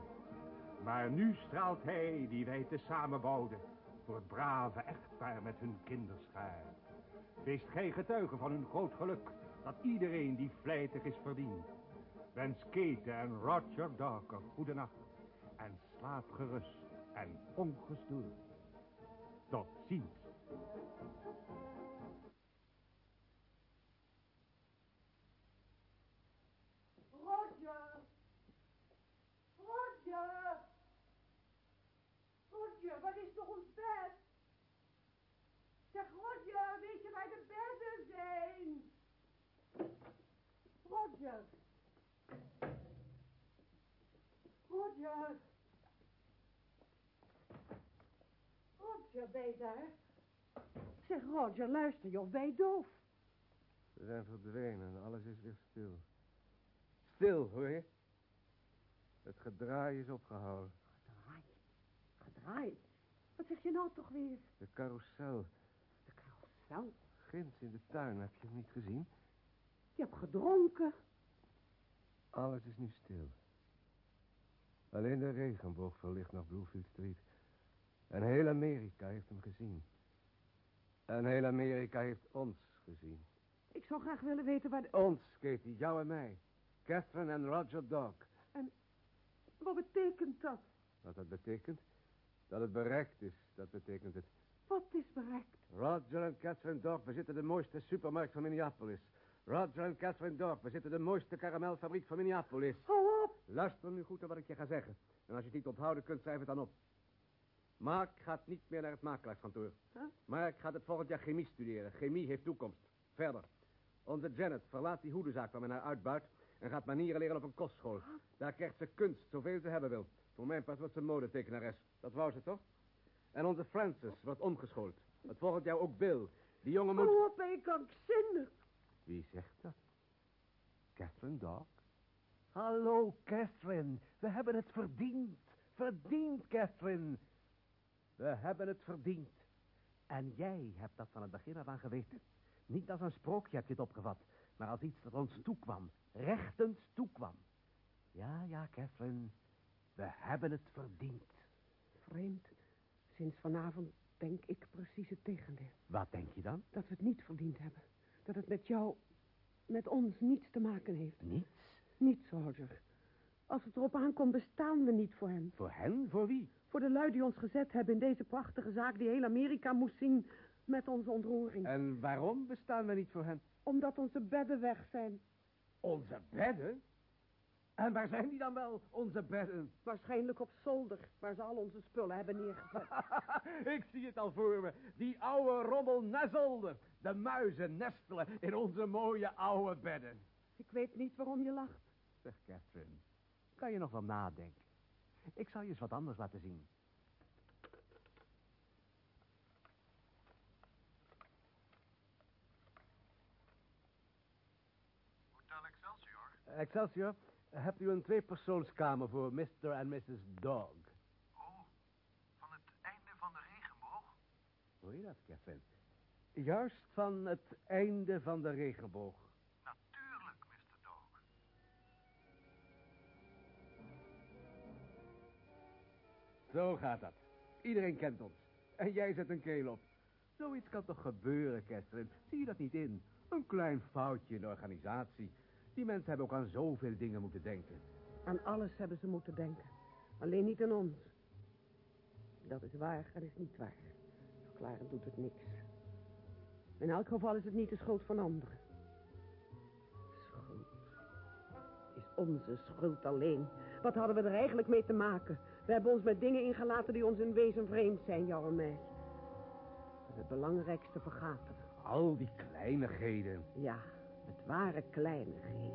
Maar nu straalt hij die wij tezamen bouwden voor het brave echtpaar met hun kinderschaar. Weest gij getuige van hun groot geluk, dat iedereen die vlijtig is verdient. Wens Kate en Roger Dark een goede nacht en slaap gerust en ongestoord. Tot ziens. Bed? Zeg, Roger, weet je waar de bedden zijn? Roger! Roger! Roger, ben je daar? Zeg, Roger, luister, joh, ben je doof? We zijn verdwenen en alles is weer stil. Stil, hoor je? Het gedraai is opgehouden. Gedraaid. Gedraaid? Wat zeg je nou toch weer? De carousel. Zo, Ginds in de tuin, heb je hem niet gezien? je hebt gedronken. Alles is nu stil. Alleen de regenboog verlicht nog Bluefield Street. En heel Amerika heeft hem gezien. En heel Amerika heeft ons gezien. Ik zou graag willen weten waar de... Ons, Katie, jou en mij. Catherine en Roger Dog. Wat betekent dat? Wat dat betekent? Dat het bereikt is, dat betekent het. Wat is bereikt? Roger en Catherine Dorp bezitten de mooiste supermarkt van Minneapolis. Roger en Catherine Dorp bezitten de mooiste karamelfabriek van Minneapolis. Hou op! Luister nu goed naar wat ik je ga zeggen. En als je het niet onthouden kunt, schrijf het dan op. Mark gaat niet meer naar het makelaarskantoor. Huh? Mark gaat het volgend jaar chemie studeren. Chemie heeft toekomst. Verder. Onze Janet verlaat die hoedenzaak waar men haar uitbuit... en gaat manieren leren op een kostschool. Daar krijgt ze kunst, zoveel ze hebben wil. Voor mijn part wordt ze modetekenares. Dat wou ze toch? En onze Francis wordt omgeschoold. Het volgend jaar ook Bill. Die jongen moet... Op, ben je krankzinnig. Wie zegt dat? Catherine Dog? Hallo, Catherine. We hebben het verdiend. Verdiend, Catherine. We hebben het verdiend. En jij hebt dat van het begin af aan geweten. Niet als een sprookje heb je het opgevat, maar als iets dat ons toekwam. Rechtens toekwam. Ja, ja, Catherine. We hebben het verdiend. Vreemd. Sinds vanavond denk ik precies het tegendeel. Wat denk je dan? Dat we het niet verdiend hebben. Dat het met jou, met ons niets te maken heeft. Niets? Niets, Roger. Als het erop aankomt, bestaan we niet voor hen. Voor hen? Voor wie? Voor de lui die ons gezet hebben in deze prachtige zaak die heel Amerika moest zien met onze ontroering. En waarom bestaan we niet voor hen? Omdat onze bedden weg zijn. Onze bedden? En waar zijn die dan wel, onze bedden? Waarschijnlijk op zolder, waar ze al onze spullen hebben neergezet. Ik zie het al voor me. Die oude rommel nezzelder. De muizen nestelen in onze mooie oude bedden. Ik weet niet waarom je lacht. Zeg, Catherine, kan je nog wel nadenken? Ik zal je eens wat anders laten zien. Hotel Excelsior. Excelsior, hebt u een tweepersoonskamer voor Mr. en Mrs. Dog? Oh, van het einde van de regenboog? Hoor je dat, Catherine? Juist van het einde van de regenboog. Natuurlijk, Mr. Dog. Zo gaat dat. Iedereen kent ons. En jij zet een keel op. Zoiets kan toch gebeuren, Catherine? Zie je dat niet in? Een klein foutje in de organisatie. Die mensen hebben ook aan zoveel dingen moeten denken. Aan alles hebben ze moeten denken. Alleen niet aan ons. Dat is waar en is niet waar. Verklaren doet het niks. In elk geval is het niet de schuld van anderen. Schuld. Is onze schuld alleen. Wat hadden we er eigenlijk mee te maken? We hebben ons met dingen ingelaten die ons in wezen vreemd zijn, jou en mij. En het belangrijkste vergaten we. Al die kleinigheden. Ja, het waren kleinigheden.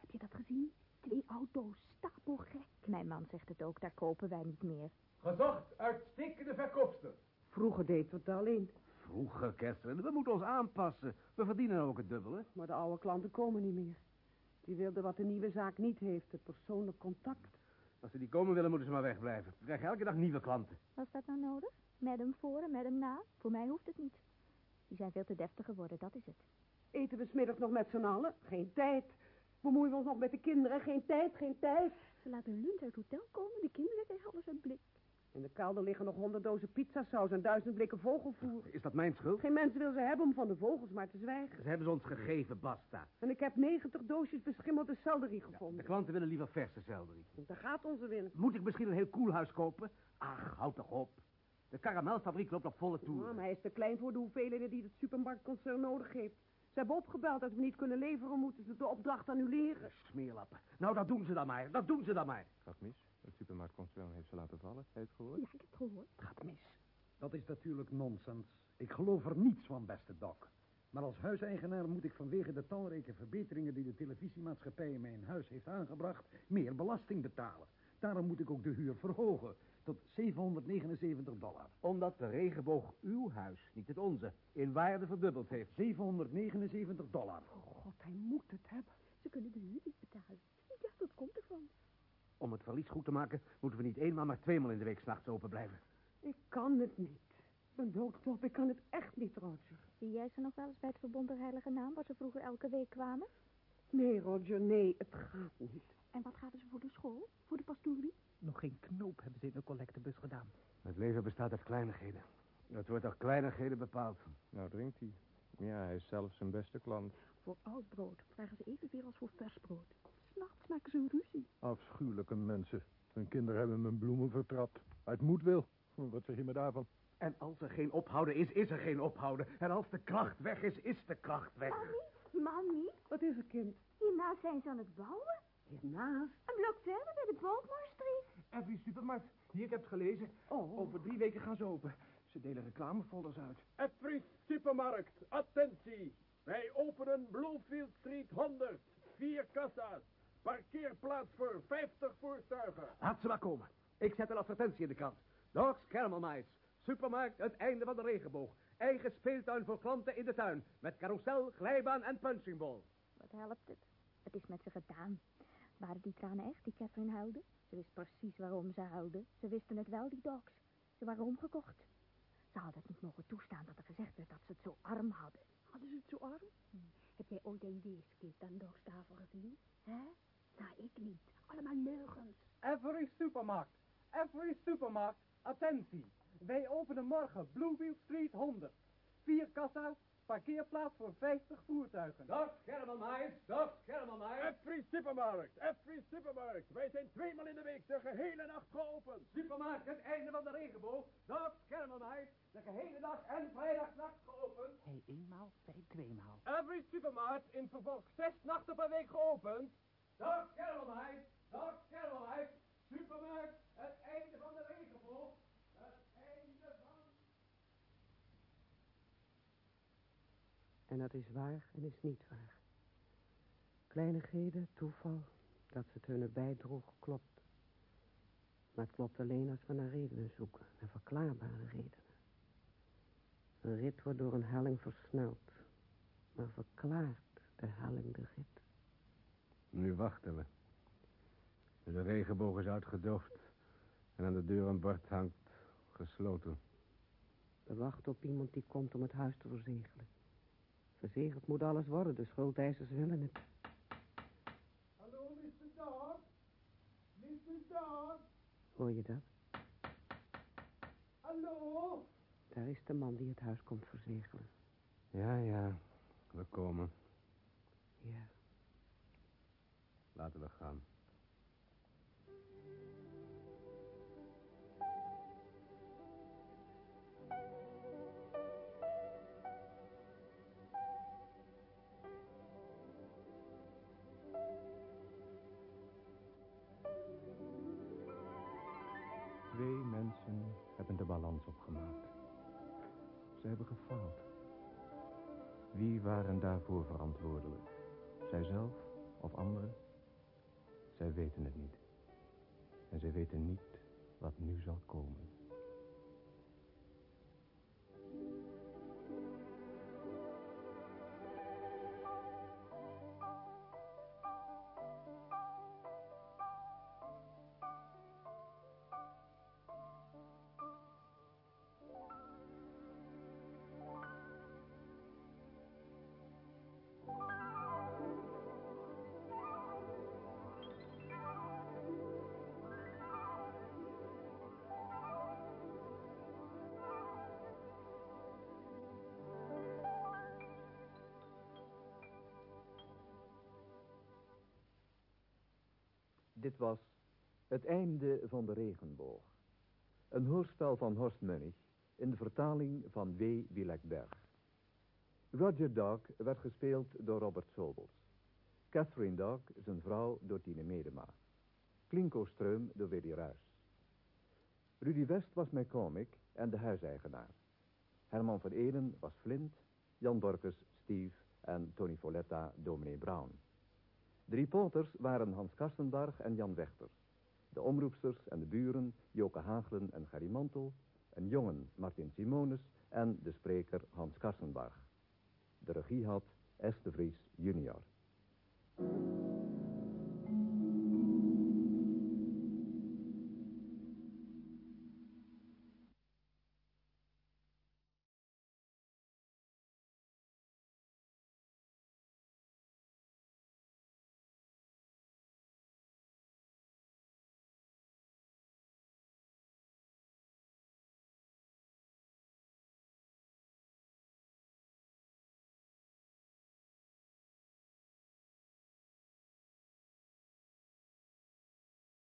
Heb je dat gezien? Twee auto's, stapelgek. Mijn man zegt het ook, daar kopen wij niet meer. Gezocht, uitstekende verkoopster. Vroeger deden we het alleen. Vroeger, Catherine, we moeten ons aanpassen. We verdienen ook het dubbele. Maar de oude klanten komen niet meer. Die wilden wat de nieuwe zaak niet heeft, het persoonlijk contact. Als ze die komen willen, moeten ze maar wegblijven. We krijgen elke dag nieuwe klanten. Was dat nou nodig? Met hem voor en met hem na? Voor mij hoeft het niet. Die zijn veel te deftig geworden, dat is het. Eten we smiddags nog met z'n allen? Geen tijd. Bemoeien we ons nog met de kinderen? Geen tijd, geen tijd. Ze laten hun lunch uit het hotel komen, de kinderen krijgen alles uit blik. In de kelder liggen nog honderd dozen pizzasaus en duizend blikken vogelvoer. Is dat mijn schuld? Geen mens wil ze hebben om van de vogels maar te zwijgen. Ze hebben ze ons gegeven, basta. En ik heb negentig doosjes beschimmelde selderie gevonden. De klanten willen liever verse selderie. Daar gaat onze winst. Moet ik misschien een heel koelhuis kopen? Ach, houd toch op. De karamelfabriek loopt op volle toer. Ja, maar hij is te klein voor de hoeveelheden die het supermarktconcern nodig heeft. Ze hebben opgebeld. Als we niet kunnen leveren, moeten ze de opdracht annuleren. Smeerlappen. Nou, dat doen ze dan maar. Dat doen ze dan maar. Gaat mis. Het supermarktconcern heeft ze laten vallen. Heb je het gehoord? Ja, ik heb het gehoord. Gaat mis. Dat is natuurlijk nonsens. Ik geloof er niets van, beste Doc. Maar als huiseigenaar moet ik vanwege de talrijke verbeteringen die de televisiemaatschappij in mijn huis heeft aangebracht, meer belasting betalen. Daarom moet ik ook de huur verhogen tot 779 dollar. Omdat de regenboog uw huis, niet het onze, in waarde verdubbeld heeft. 779 dollar. Oh god, hij moet het hebben. Ze kunnen de huur niet betalen. Ja, dat komt ervan. Om het verlies goed te maken, moeten we niet eenmaal, maar tweemaal in de week s'nachts open blijven. Ik kan het niet. Ben doodtop. Ik kan het echt niet, Roger. Zie jij ze nog wel eens bij het Verbond der Heilige Naam, waar ze vroeger elke week kwamen? Nee, Roger, nee, het gaat niet. En wat gaven ze voor de school? Voor de pastorie? Nog geen knoop hebben ze in de collectebus gedaan. Het leven bestaat uit kleinigheden. Het wordt door kleinigheden bepaald. Nou drinkt hij. Ja, hij is zelf zijn beste klant. Voor oud brood vragen ze evenveel als voor vers brood. S'nachts maken ze een ruzie. Afschuwelijke mensen. Hun kinderen hebben mijn bloemen vertrapt. Uit moedwil. Wat zeg je me daarvan? En als er geen ophouden is, is er geen ophouden. En als de kracht weg is, is de kracht weg. Mami, Wat is er, kind? hiernaast zijn ze aan het bouwen. Hiernaast? Een blok verder bij de Baltimore Street. Every supermarkt. Hier, ik heb het gelezen. Over drie weken gaan ze open. Ze delen reclamefolders uit. Effries Supermarkt, attentie. Wij openen Bluefield Street 100. Vier kassa's. Parkeerplaats voor 50 voertuigen. Laat ze maar komen. Ik zet een advertentie in de krant. Dogs Caramel Supermarkt het einde van de regenboog. Eigen speeltuin voor klanten in de tuin. Met carousel, glijbaan en punchingball. Wat helpt het? Het is met ze gedaan. Waren die tranen echt die Catherine huilde? Ze wist precies waarom ze huilde. Ze wisten het wel, die dogs. Ze waren omgekocht. Ze hadden het niet mogen toestaan dat er gezegd werd dat ze het zo arm hadden. Hadden ze het zo arm? Heb jij ooit een weeskip aan dogstafel gezien? Hè? Nou, ik niet. Allemaal leugens. Every supermarkt. Every supermarkt. Attentie. Wij openen morgen Bluefield Street 100. Vier kassa's, parkeerplaats voor 50 voertuigen. Dag, Kermelmeis. Dag, Kermelmeis. Effries Supermarkt, Effries Supermarkt. Wij zijn tweemaal in de week de gehele nacht geopend. Supermarkt, het einde van de regenboog. Dag, Kermelmeis. De gehele dag en vrijdagnacht geopend. Hij eenmaal, zij tweemaal. Every Supermarkt in vervolg zes nachten per week geopend. Dag, Kermelmeis. Dag, Kermelmeis. Supermarkt, het einde van de regenboog. Het einde van... En dat is waar en is niet waar. Kleinigheden, toeval, dat ze het hun erbij droeg, klopt. Maar het klopt alleen als we naar redenen zoeken, naar verklaarbare redenen. Een rit wordt door een helling versneld, maar verklaart de helling de rit. Nu wachten we. De regenboog is uitgedoofd. En aan de deur een bord hangt gesloten. We wachten op iemand die komt om het huis te verzegelen. Verzegeld moet alles worden, de schuldeisers willen het. Hallo, Mr. Dog? Mr. Dog? Hoor je dat? Hallo? Daar is de man die het huis komt verzegelen. Ja, ja, we komen. Ja. Laten we gaan. Twee mensen hebben de balans opgemaakt. Ze hebben gefaald. Wie waren daarvoor verantwoordelijk? Zijzelf of anderen? Zij weten het niet. En zij weten niet wat nu zal komen. Dit was Het einde van de regenboog. Een hoorspel van Horst Munnig in de vertaling van W. Wielekberg. Roger Dog werd gespeeld door Robert Sobels. Catherine Dog, zijn vrouw, door Tine Medema. Klinko Streum door Willy Ruys. Rudy West was comic en de huiseigenaar. Herman van Eden was Flint, Jan Borkes Steve en Tony Folletta dominee Brown. De reporters waren Hans Karstenbarg en Jan Wechters. De omroepsters en de buren Joke Hagelen en Gerry Mantel. Een jongen Martin Simonis en de spreker Hans Karstenbarg. De regie had de Vries junior.